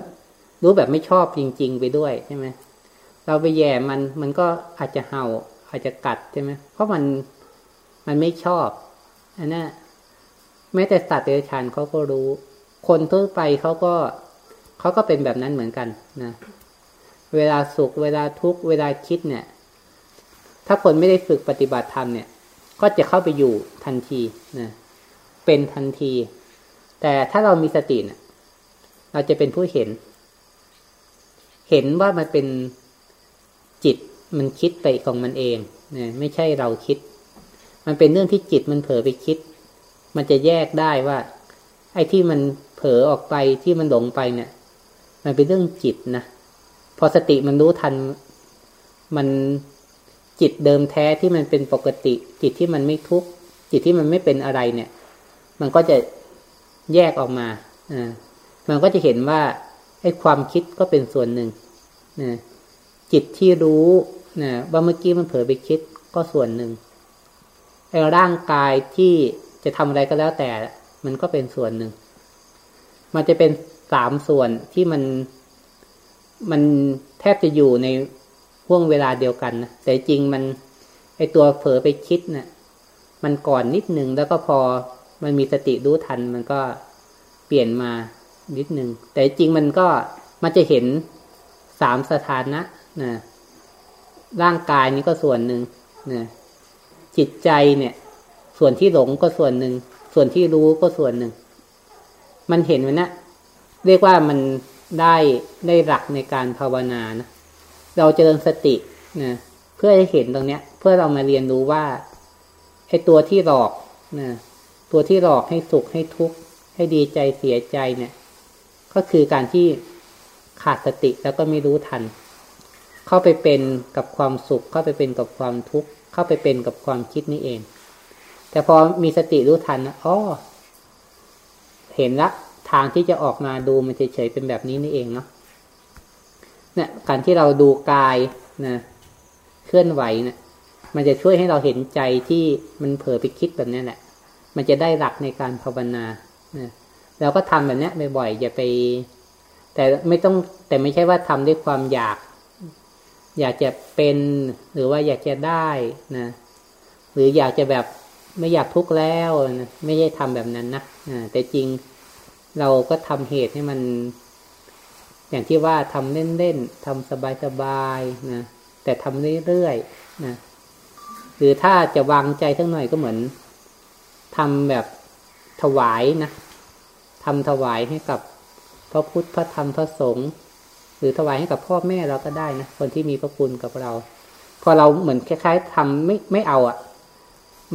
รู้แบบไม่ชอบจริง ๆ ไปด้วยใช่ไหมเราไปแย่มันมันก็อาจจะเห่าอาจจะกัดใช่ไหมเพราะมัน มันไม่ชอบอันนั้นแม้แต่สัตว์เดรัจฉานเขาก็รู้ คนทั่วไปเขาก็เขาก็เป็นแบบนั้นเหมือนกันนะเวลาสุข เวลาทุกข์เวลาคิดเนี่ย ถ้าคนไม่ได้ฝึกปฏิบัติธรรมเนี่ย ก็จะเข้าไปอยู่ทันทีนะเป็นทันที แต่ถ้าเรามีสติเนี่ยเราจะเป็นผู้เห็น เห็นว่ามันเป็นจิตมันคิดไปของมันเองเนี่ยไม่ใช่เราคิด มันเป็นเรื่องที่จิตมันเผลอไปคิด มันจะแยกได้ว่า ไอ้ที่มันเผลอออกไปที่มันหลงไปเนี่ย มันเป็นเรื่องจิตนะพอสติมันรู้ทัน มันจิตเดิมแท้ที่มันเป็นปกติ จิตที่มันไม่ทุกข์จิตที่มันไม่เป็นอะไรเนี่ย มันก็จะแยกออกมาอ่ามันก็จะเห็นว่าไอ้ความคิดก็เป็นส่วนหนึ่งนะจิตที่รู้นะว่าเมื่อกี้มันเผลอไปคิดก็ส่วนหนึ่ง ร่างกายที่จะทำอะไรก็แล้วแต่ มันก็เป็นส่วนหนึ่ง มันจะเป็นสามส่วนที่มันมันแทบจะอยู่ในห่วงเวลาเดียวกันนะแต่จริงมันไอตัวเผลอไปคิดนะ่ะมันก่อนนิดนึงแล้วก็พอมันมีสติรู้ทัน มันก็เปลี่ยนมานิดนึง แต่จริงมันก็มันจะเห็นสามสถานะนะร่างกายนี้ก็ส่วนหนึ่งนะ จิตใจเนี่ย ส่วนที่หลงก็ส่วนหนึ่ง ส่วนที่รู้ก็ส่วนหนึ่ง มันเห็นมันนะเรียกว่ามันได้ได้หลักในการภาวนานะเราเจริญสตินะเพื่อให้เห็นตรงเนี้ย เพื่อเรามาเรียนรู้ว่าไอ้ตัวที่หลอกนะตัวที่หลอกให้สุขให้ทุกข์ให้ดีใจเสียใจเนี่ย ก็คือการที่ขาดสติแล้วก็ไม่รู้ทัน เข้าไปเป็นกับความสุข เข้าไปเป็นกับความทุกข์ เข้าไปเป็นกับความคิดนี่เอง แต่พอมีสติรู้ทันนะอ๋อเห็นละทางที่จะออกมาดูมันเฉยๆเป็นแบบนี้นี่เองเนาะเนี่ยการที่เราดูกายนะเคลื่อนไหวเนะี่ยมันจะช่วยให้เราเห็นใจที่มันเผลอไปคิดแบบนี้แหละ มันจะได้หลักในการภาวนานะเราก็ทำแบบนี้บ่อยๆอย่าไป แต่ไม่ต้องแต่ไม่ใช่ว่าทำด้วยความอยาก อยากจะเป็นหรือว่าอยากจะได้นะ หรืออยากจะแบบไม่อยากทุกข์แล้วนะไม่ใช่ทำแบบนั้นนะแต่จริงเราก็ทำเหตุให้มัน อย่างที่ว่าทำเล่นๆทำสบายๆนะแต่ทำเรื่อยๆนะหรือถ้าจะวางใจทั้งหน่อยก็เหมือนทำแบบถวายนะทำถวายให้กับพระพุทธพระธรรมพระสงฆ์ หรือถวายให้กับพ่อแม่เราก็ได้นะคนที่มีพระคุณกับเรา พอเราเหมือนคล้าย ๆทำไม่ไม่เอาอะ่ะ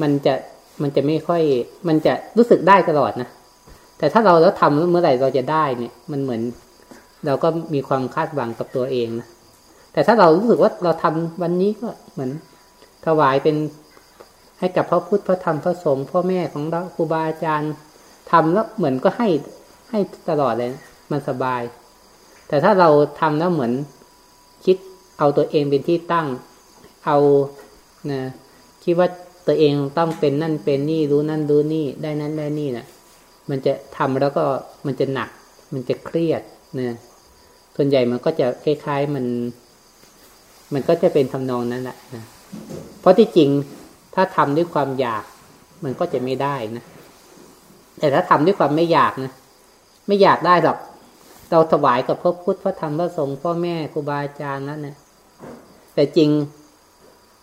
มันจะมันจะไม่ค่อย มันจะรู้สึกได้ตลอดนะแต่ถ้าเราแล้วทำเมื่อไหร่เราจะได้เนี่ย มันเหมือน เราก็มีความคาดหวังกับตัวเองนะแต่ถ้าเรารู้สึกว่าเราทำวันนี้ก็เหมือน ถวายเป็นให้กับพระพุทธพระธรรมพระสงฆ์พ่อแม่ของเราครูบาอาจารย์ทำแล้วเหมือนก็ให้ให้ตลอดเลยมันสบาย แต่ถ้าเราทำแล้วเหมือนคิดเอาตัวเองเป็นที่ตั้ง เอานะคิดว่าตัวเองต้องเป็นนั่นเป็นนี่รู้นั่นรู้นี่ได้นั้นได้นี่นะ่ะ มันจะทำแล้วก็มันจะหนัก มันจะเครียดนะส่วนใหญ่มันก็จะคล้ายๆมัน มันก็จะเป็นทำนองนั้นแหละนะเพราะที่จริงถ้าทำด้วยความอยาก มันก็จะไม่ได้นะแต่ถ้าทำด้วยความไม่อยากนะไม่อยากได้หรอก เราถวายกับพระพุทธพระธรรมพระสงฆ์พ่อแม่ครูบาอาจารย์นั่นนะแต่จริง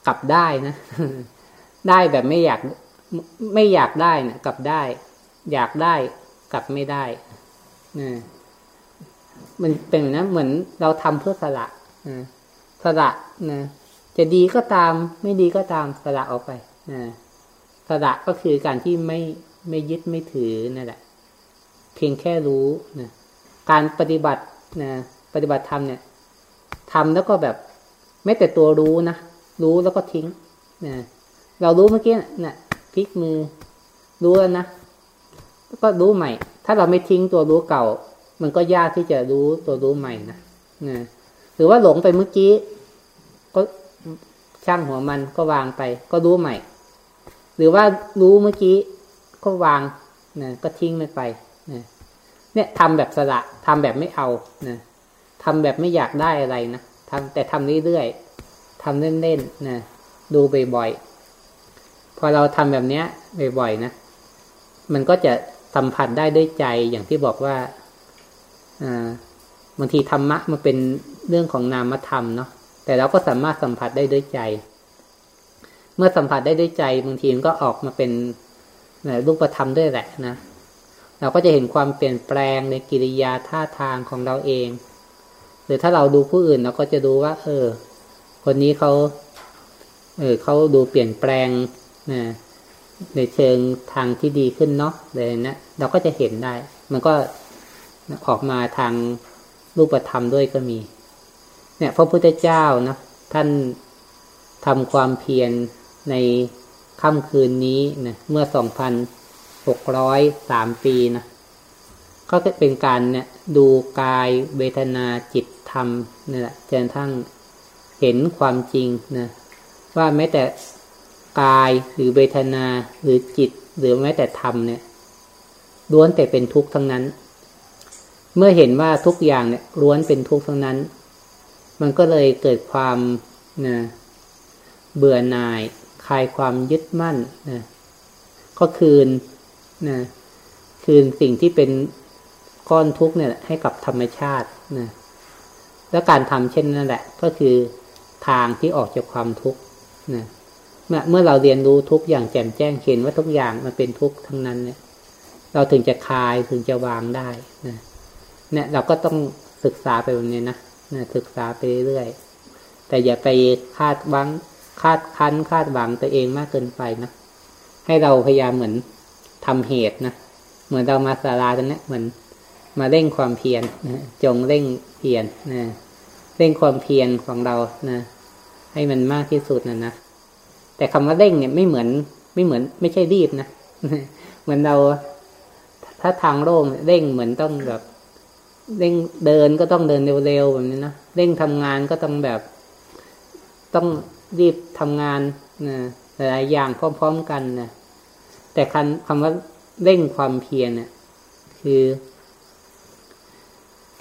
กลับได้นะได้แบบไม่อยากไม่อยากได้นะกลับได้ อยากได้กลับไม่ได้นะมันเป็นนะเหมือนเราทำเพื่อสละนะสละนะจะดีก็ตาม ไม่ดีก็ตามสละออกไปนะสละก็คือการที่ไม่ไม่ยึดไม่ถือนั่นแหละ เพียงแค่รู้นะ การปฏิบัตินะปฏิบัติธรรมเนี่ยทำแล้วก็แบบไม่แต่ตัวรู้นะรู้แล้วก็ทิ้งนะเรารู้เมื่อกี้นะ่ะพลิกมือ รู้แล้วนะแล้วก็รู้ใหม่ ถ้าเราไม่ทิ้งตัวรู้เก่า มันก็ยากที่จะรู้ตัวรู้ใหม่นะนะรือว่าหลงไปเมื่อกี้ ก็ช่างหัวมันก็วางไป ก็รู้ใหม่ หรือว่ารู้เมื่อกี้ก็วางนะก็ทิ้งมันไป เนี่ยทำแบบสละทำแบบไม่เอานะทำแบบไม่อยากได้อะไรนะทำแต่ทำเรื่อยๆทำเล่นๆนะดูบ่อยๆพอเราทำแบบเนี้ยบ่อยๆนะมันก็จะสัมผัสได้ด้วยใจอย่างที่บอกว่าอบางทีธรรมะมันเป็นเรื่องของนามธรรมเนาะแต่เราก็สามารถสัมผัสได้ด้วยใจ เมื่อสัมผัสได้ด้วยใจบางทีมันก็ออกมาเป็นรูปธรรมด้วยแหละนะ เราก็จะเห็นความเปลี่ยนแปลงในกิริยาท่าทางของเราเอง หรือถ้าเราดูผู้อื่นเราก็จะดูว่า เออ คนนี้เขาเออเขาดูเปลี่ยนแปลงนะในเชิงทางที่ดีขึ้นเนาะเลยนะเราก็จะเห็นได้ มันก็ออกมาทางรูปธรรมด้วยก็มี เนี่ยพระพุทธเจ้านะท่านทำความเพียรในค่ำคืนนี้นะเมื่อสองพัน หกร้อยสามปีนะก็จะเป็นการเนี่ยดูกายเวทนาจิตธรรมนี่แหละจนทั้งเห็นความจริงนะว่าแม้แต่กายหรือเวทนาหรือจิต หรือแม้แต่ธรรมเนี่ยล้วนแต่เป็นทุกข์ทั้งนั้น เมื่อเห็นว่าทุกอย่างเนี่ยล้วนเป็นทุกข์ทั้งนั้น มันก็เลยเกิดความนะเบื่อหน่ายคลายความยึดมั่นนะก็คืน นะคืนสิ่งที่เป็นก้อนทุกข์เนี่ยให้กับธรรมชาตินะแล้วการทำเช่นนั้นแหละ ก็คือทางที่ออกจากความทุกข์นะเมื่อเมื่อเราเรียนรู้ทุกอย่างแจ่มแจ้งเห็นว่าทุกอย่างมันเป็นทุกข์ทั้งนั้นเนี่ย เราถึงจะคลายถึงจะวางได้นะเนี่ยเราก็ต้องศึกษาไปแบบนี้นะนะศึกษาไปเรื่อยแต่อย่าไปคาดหวังคาดคั้นคาดหวังตัวเองมากเกินไปนะให้เราพยายามเหมือน ทำเหตุนะเหมือนเรามาสาราตรงนี้เหมือนมาเร่งความเพียรนะจงเร่งเพียรนะเร่งความเพียรของเรานะให้มันมากที่สุดนะนะแต่คำว่าเร่งเนี่ยไม่เหมือน ไม่เหมือน ไม่ใช่รีบนะเหมือนเราถ้าทางโล่งเร่งเหมือนต้องแบบเร่งเดินก็ต้องเดินเร็วๆแบบนี้นะเร่งทำงานก็ต้องแบบ ต้องรีบทำงานนะหลายอย่างพร้อมๆกันนะ แต่คำคำว่าเร่งความเพียรเนี่ยคือ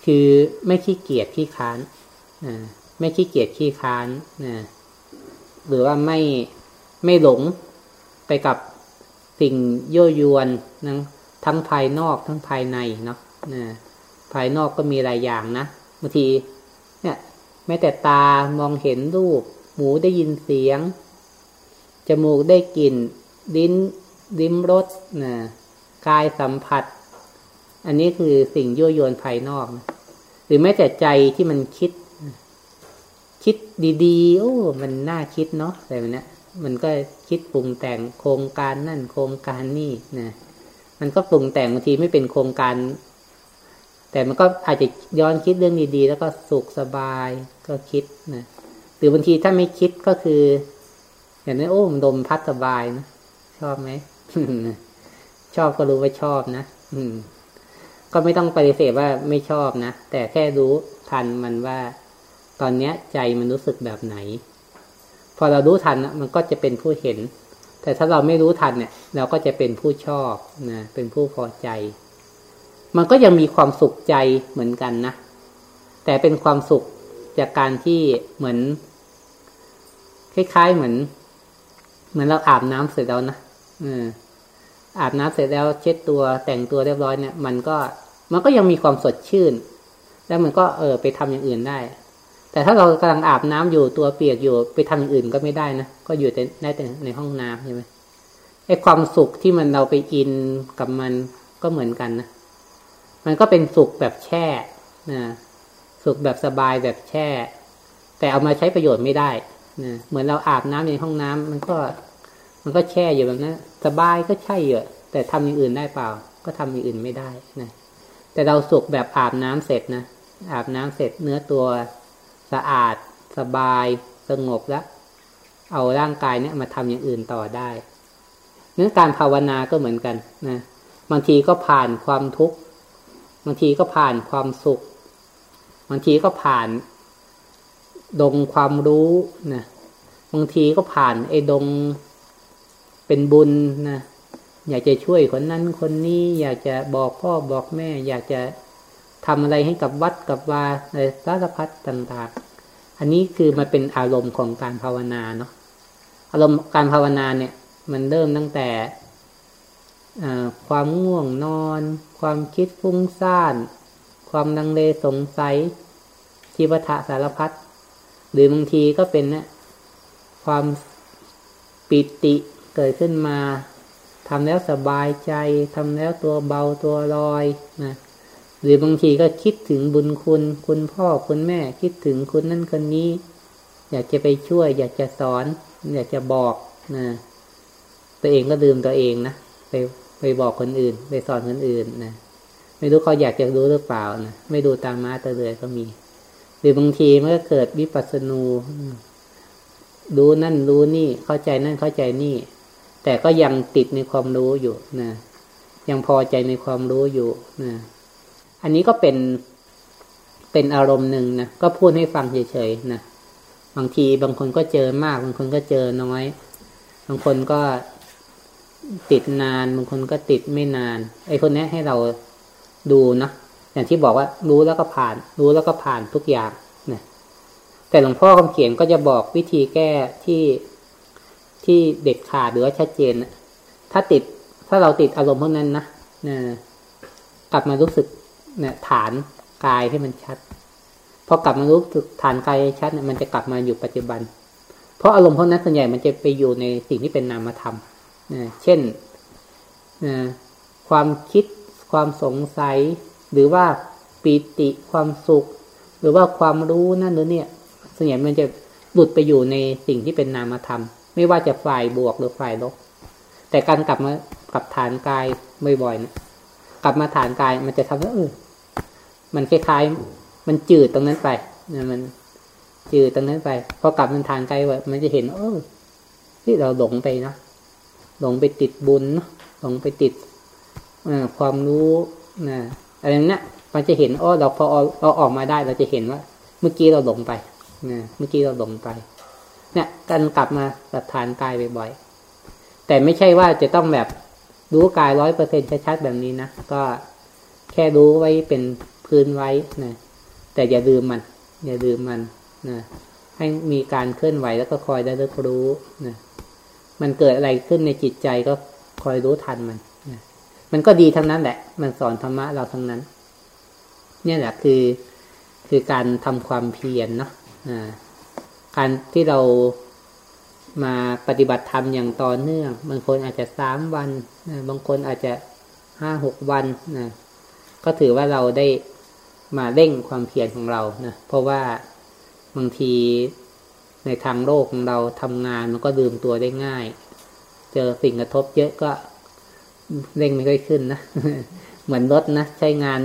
คือไม่ขี้เกียจขี้ค้านนะไม่ขี้เกียจขี้ค้านนะหรือว่าไม่ไม่หลงไปกับสิ่งโยยวนนะทั้งภายนอกทั้งภายในเนาะนะภายนอกก็มีหลายอย่างนะบางที เนี่ยแม้แต่ตามองเห็นรูป หูได้ยินเสียงจมูกได้กลิ่น ลิ้น ลิ้มรสนะกายสัมผัส อันนี้คือสิ่งยั่วยวนภายนอกนะหรือแม้แต่ใจที่มันคิด คิดดีๆ โอ้ มันน่าคิดเนาะอะไรแบบนี้มันก็คิดปรุงแต่งโครงการนั่น โครงการนี่นะมันก็ปรุงแต่งบางทีไม่เป็นโครงการ แต่มันก็อาจจะย้อนคิดเรื่องดี ๆ แล้วก็สุขสบายก็คิดนะหรือบางทีถ้าไม่คิดก็คือ อย่างนี้โอ้มดมพัดสบายนะชอบไหม ชอบก็รู้ว่าชอบนะอืม ก็ไม่ต้องปฏิเสธว่าไม่ชอบนะ แต่แค่รู้ทันมันว่า ตอนเนี้ย ใจมันรู้สึกแบบไหน พอเรารู้ทันมันก็จะเป็นผู้เห็น แต่ถ้าเราไม่รู้ทันเนี่ย เราก็จะเป็นผู้ชอบนะเป็นผู้พอใจ มันก็ยังมีความสุขใจเหมือนกันนะแต่เป็นความสุขจากการที่เหมือน คล้ายๆเหมือน เหมือนเราอาบน้ำเสร็จแล้วนะ อาบน้ำเสร็จแล้วเช็ดตัวแต่งตัวเรียบร้อยเนี่ย มันก็มันก็ยังมีความสดชื่น แล้วมันก็เออไปทำอย่างอื่นได้ แต่ถ้าเรากำลังอาบน้ำอยู่ตัวเปียกอยู่ไปทำอย่างอื่นก็ไม่ได้นะก็อยู่แต่ได้แต่ในห้องน้ำใช่ไหมไอ้ความสุขที่มันเราไปอินกับมันก็เหมือนกันนะมันก็เป็นสุขแบบแช่นะสุขแบบสบายแบบแช่ แต่เอามาใช้ประโยชน์ไม่ได้นะเหมือนเราอาบน้ำในห้องน้ำมันก็ มันก็แช่อยู่แบบนั้นสบายก็ใช่เยอะแต่ทำอย่างอื่นได้เปล่า ก็ทำอย่างอื่นไม่ได้นะแต่เราสุขแบบอาบน้ำเสร็จนะอาบน้ำเสร็จเนื้อตัวสะอาด สบาย สงบแล้ว เอาร่างกายเนี่ยมาทำอย่างอื่นต่อได้เนื้อการภาวนาก็เหมือนกันนะบางทีก็ผ่านความทุกข์บางทีก็ผ่านความสุขบางทีก็ผ่าน ดงความรู้นะบางทีก็ผ่านไอ้ดง เป็นบุญนะอยากจะช่วยคนนั้นคนนี้ อยากจะบอกพ่อบอกแม่ อยากจะทำอะไรให้กับวัดกับวาในสารพัดต่างๆ อันนี้คือมันเป็นอารมณ์ของการภาวนาเนาะอารมณ์การภาวนาเนี่ย มันเริ่มตั้งแต่ความง่วงนอน ความคิดฟุ้งซ่าน ความลังเลสงสัยชีวทะสารพัดหรือบางทีก็เป็นนะความปิติ เกิดขึ้นมาทำแล้วสบายใจทำแล้วตัวเบาตัวลอยนะหรือบางทีก็คิดถึงบุญคุณ คุณพ่อคุณแม่ คิดถึงคุณนั่นคนนี้ อยากจะไปช่วย อยากจะสอน อยากจะบอกนะตัวเองก็ลืมตัวเองนะไปไปบอกคนอื่น ไปสอนคนอื่นนะไม่รู้เขาอยากจะรู้หรือเปล่านะไม่ดูตามมาตะเลยก็มี หรือบางทีมันก็เกิดวิปัสสนูรู้นั่นรู้นี่เข้าใจนั่นเข้าใจนี่ แต่ก็ยังติดในความรู้อยู่นะยังพอใจในความรู้อยู่นะอันนี้ก็เป็นเป็นอารมณ์หนึ่งนะก็พูดให้ฟังเฉยๆนะบางทีบางคนก็เจอมาก บางคนก็เจอน้อย บางคนก็ติดนาน บางคนก็ติดไม่นาน ไอ้คนนี้ให้เราดูนะอย่างที่บอกว่ารู้แล้วก็ผ่าน รู้แล้วก็ผ่านทุกอย่างนะแต่หลวงพ่อคำเขียนก็จะบอกวิธีแก้ที่ ที่เด็ดขาดหรือว่าชัดเจน ถ้าติดถ้าเราติดอารมณ์พวกนั้นนะนะกลับมารู้สึกเนี่ยฐานกายให้มันชัดพอกลับมารู้สึกฐานกายชัดเนี่ยมันจะกลับมาอยู่ปัจจุบัน เพราะอารมณ์พวกนั้นส่วนใหญ่มันจะไปอยู่ในสิ่งที่เป็นนามธรรมนะเช่นนะความคิดความสงสัย หรือว่าปีติความสุข หรือว่าความรู้นั่นหรือเนี่ยส่วนใหญ่มันจะหลุดไปอยู่ในสิ่งที่เป็นนามธรรม ไม่ว่าจะฝ่ายบวกหรือฝ่ายลบ แต่การกลับมากับฐานกายบ่อยๆนะกลับมาฐานกายมันจะทำให้เออมันคล้ายๆ มันจืดตรงนั้นไปนะมันจืดตรงนั้นไปพอกลับมาฐานกายว่ามันจะเห็น เออที่เราหลงไปนะหลงไปติดบุญนะหลงไปติดอความรู้นะอะไรเนี้ยมันจะเห็นอ้อเราพอเราออกมาได้ เราจะเห็นว่า เมื่อกี้เราหลงไปนะเมื่อกี้เราหลงไป เนี่ยการกลับมากับฐานกายบ่อยๆแต่ไม่ใช่ว่าจะต้องแบบรู้กายร้อยเปอร์เซ็นชัดๆแบบนี้นะก็แค่รู้ไว้เป็นพื้นไว้นะแต่อย่าลืมมัน อย่าลืมมันนะให้มีการเคลื่อนไหวแล้วก็คอยได้รู้นะมันเกิดอะไรขึ้นในจิตใจก็คอยรู้ทันมันนะมันก็ดีทั้งนั้นแหละ มันสอนธรรมะเราทั้งนั้น เนี่ยแหละคือคือการทำความเพียรเนาะ การที่เรามาปฏิบัติธรรมอย่างต่อเนื่อง บางคนอาจจะสามวันบางคนอาจจะห้าหกวันนะก็ถือว่าเราได้มาเร่งความเพียรของเรานะเพราะว่าบางทีในทางโลกของเราทำงานมันก็ลืมตัวได้ง่าย เจอสิ่งกระทบเยอะก็เร่งไม่ค่อยขึ้นนะเหมือนรถนะใช้งาน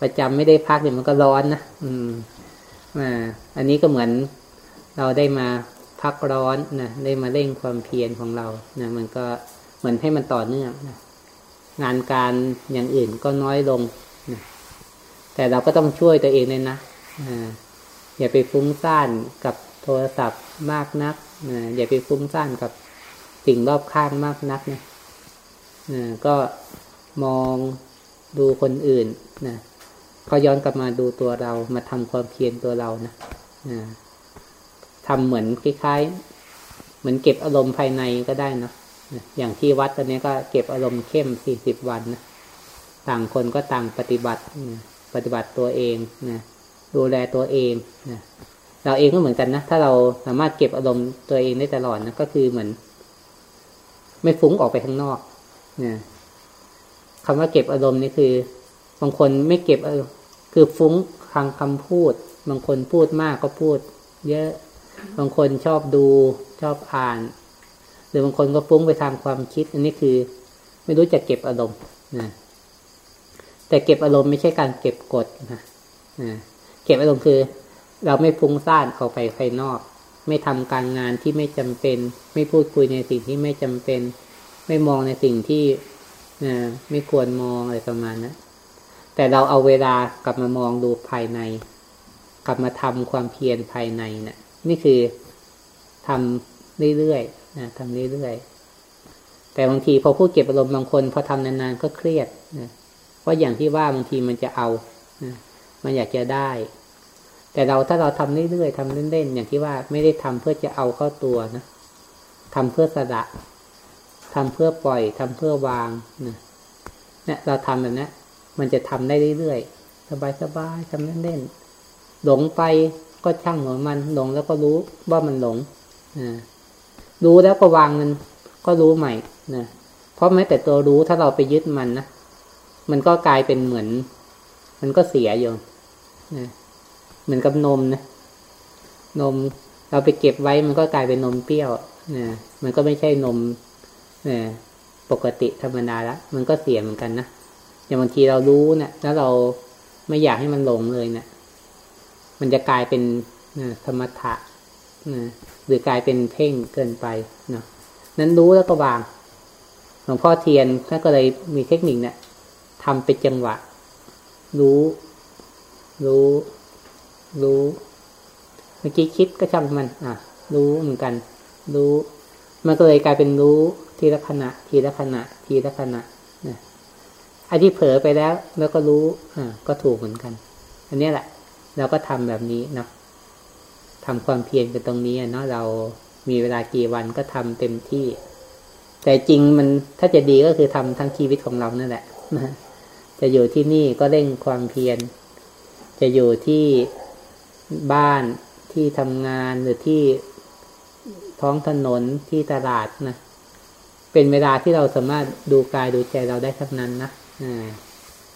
ประจำไม่ได้พักเนี่ยมันก็ร้อนนะอืมอ่าอันนี้ก็เหมือน เราได้มาพักร้อนนะได้มาเร่งความเพียรของเรานะมันก็เหมือนให้มันต่อเนื่องนะงานการอย่างอื่นก็น้อยลงนะแต่เราก็ต้องช่วยตัวเองเลยนะอย่าไปฟุ้งซ่านกับโทรศัพท์มากนักนะอย่าไปฟุ้งซ่านกับสิ่งรอบข้างมากนักนะนะก็มองดูคนอื่นนะก็ย้อนกลับมาดูตัวเรามาทำความเพียรตัวเรานะนะ ทำเหมือนคล้ายๆ เหมือนเก็บอารมณ์ภายในก็ได้นะอย่างที่วัดตอนนี้ก็เก็บอารมณ์เข้มสี่สิบวันนะต่างคนก็ต่างปฏิบัติปฏิบัติตัวเองนะดูแลตัวเองนะเราเองก็เหมือนกันนะถ้าเราสามารถเก็บอารมณ์ตัวเองได้ตลอดนะก็คือเหมือน ไม่ฟุ้งออกไปข้างนอกนะคำว่าเก็บอารมณ์นี่คือ บางคนไม่เก็บเออคือฟุ้งทางคำพูด บางคนพูดมากก็พูด เยอะ บางคนชอบดูชอบอ่าน หรือบางคนก็ฟุ้งไปทางความคิด อันนี้คือไม่รู้จะเก็บอารมณ์นะแต่เก็บอารมณ์ไม่ใช่การเก็บกดนะเก็บอารมณ์คือ เราไม่ฟุ้งซ่านออกไปภายนอก ไม่ทำการงานที่ไม่จำเป็น ไม่พูดคุยในสิ่งที่ไม่จำเป็น ไม่มองในสิ่งที่ไม่ควรมองอะไรประมาณนะั้นแต่เราเอาเวลากลับมามองดูภายใน กลับมาทำความเพียรภายในนะ นี่คือทำเรื่อยๆนะทำเรื่อยๆแต่บางทีพอผู้เก็บอารมณ์บางคนพอทำนานๆก็เครียดนะเพราะอย่างที่ว่าบางทีมันจะเอานะมันอยากจะได้ แต่เราถ้าเราทำเรื่อยๆทำเล่นๆอย่างที่ว่าไม่ได้ทำเพื่อจะเอาเข้าตัวนะทำเพื่อสละทำเพื่อปล่อยทำเพื่อวางนะเนี่ยเราทำแบบนี้มันจะทำได้เรื่อยๆสบายๆทำเล่นๆหลงไป ก็ช่างหัวมันหลงแล้วก็รู้ว่ามันหลงนะรู้แล้วก็วางมันก็รู้ใหม่นะเพราะแม้แต่ตัวรู้ถ้าเราไปยึดมันนะมันก็กลายเป็นเหมือน มันก็เสียอยู่นะเหมือนกับนมนะนมเราไปเก็บไว้มันก็กลายเป็นนมเปรี้ยวนะมันก็ไม่ใช่นมนะปกติธรรมดาละมันก็เสียเหมือนกันนะอย่างบางทีเรารู้เนะี่ยแล้วเราไม่อยากให้มันหลงเลยเนะี่ย มันจะกลายเป็นธรรมถะนะหรือกลายเป็นเพ่งเกินไปเนาะนั้นรู้แล้วก็วางหลวงพ่อเทียนท่านก็เลยมีเทคนิคเนะี่ยทำเป็นจังหวะ รู้ รู้ รู้ เมื่อกี้คิดก็ช่างมัน อะ รู้เหมือนกัน รู้ มันก็เลยกลายเป็นรู้ทีละขณะ ทีละขณะ ทีละขณะนะไอ้ที่เผลอไปแล้ว แล้วก็รู้ อ่า ก็ถูกเหมือนกัน อันนี้แหละ เราก็ทำแบบนี้เนาะทำความเพียรกันตรงนี้เนาะเรามีเวลากี่วันก็ทำเต็มที่ แต่จริงมันถ้าจะดีก็คือทำทั้งชีวิตของเรานั่นแหละจะอยู่ที่นี่ก็เร่งความเพียร จะอยู่ที่บ้านที่ทำงานหรือที่ท้องถนนที่ตลาดนะ เป็นเวลาที่เราสามารถดูกายดูใจเราได้ทั้งนั้นนะ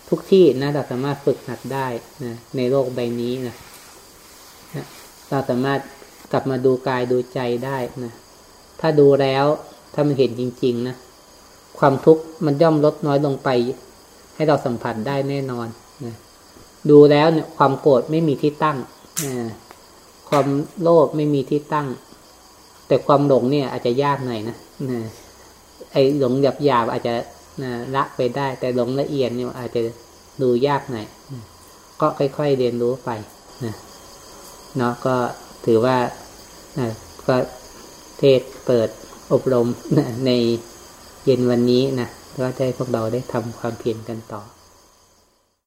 ทุกที่นะเราสามารถฝึกหัดได้นะในโลกใบนี้นะเราสามารถกลับมาดูกายดูใจได้นะถ้าดูแล้วถ้ามันเห็นจริง ๆ นะความทุกข์มันย่อมลดน้อยลงไป ให้เราสัมผัสได้แน่นอนนะดูแล้วเนี่ยความโกรธไม่มีที่ตั้งนะความโลภไม่มีที่ตั้ง แต่ความหลงเนี่ยอาจจะยากหน่อยนะนะไอหลงหยาบหยาบอาจจะ นะละไปได้ แต่หลงละเอียดเนี่ยอาจจะดูยากหน่อยก็ค่อยๆเรียนรู้ไปนะเนาะก็ถือว่านะก็เทศเปิดอบรมนะในเย็นวันนี้นะก็ให้พวกเราได้ทำความเพียรกันต่อ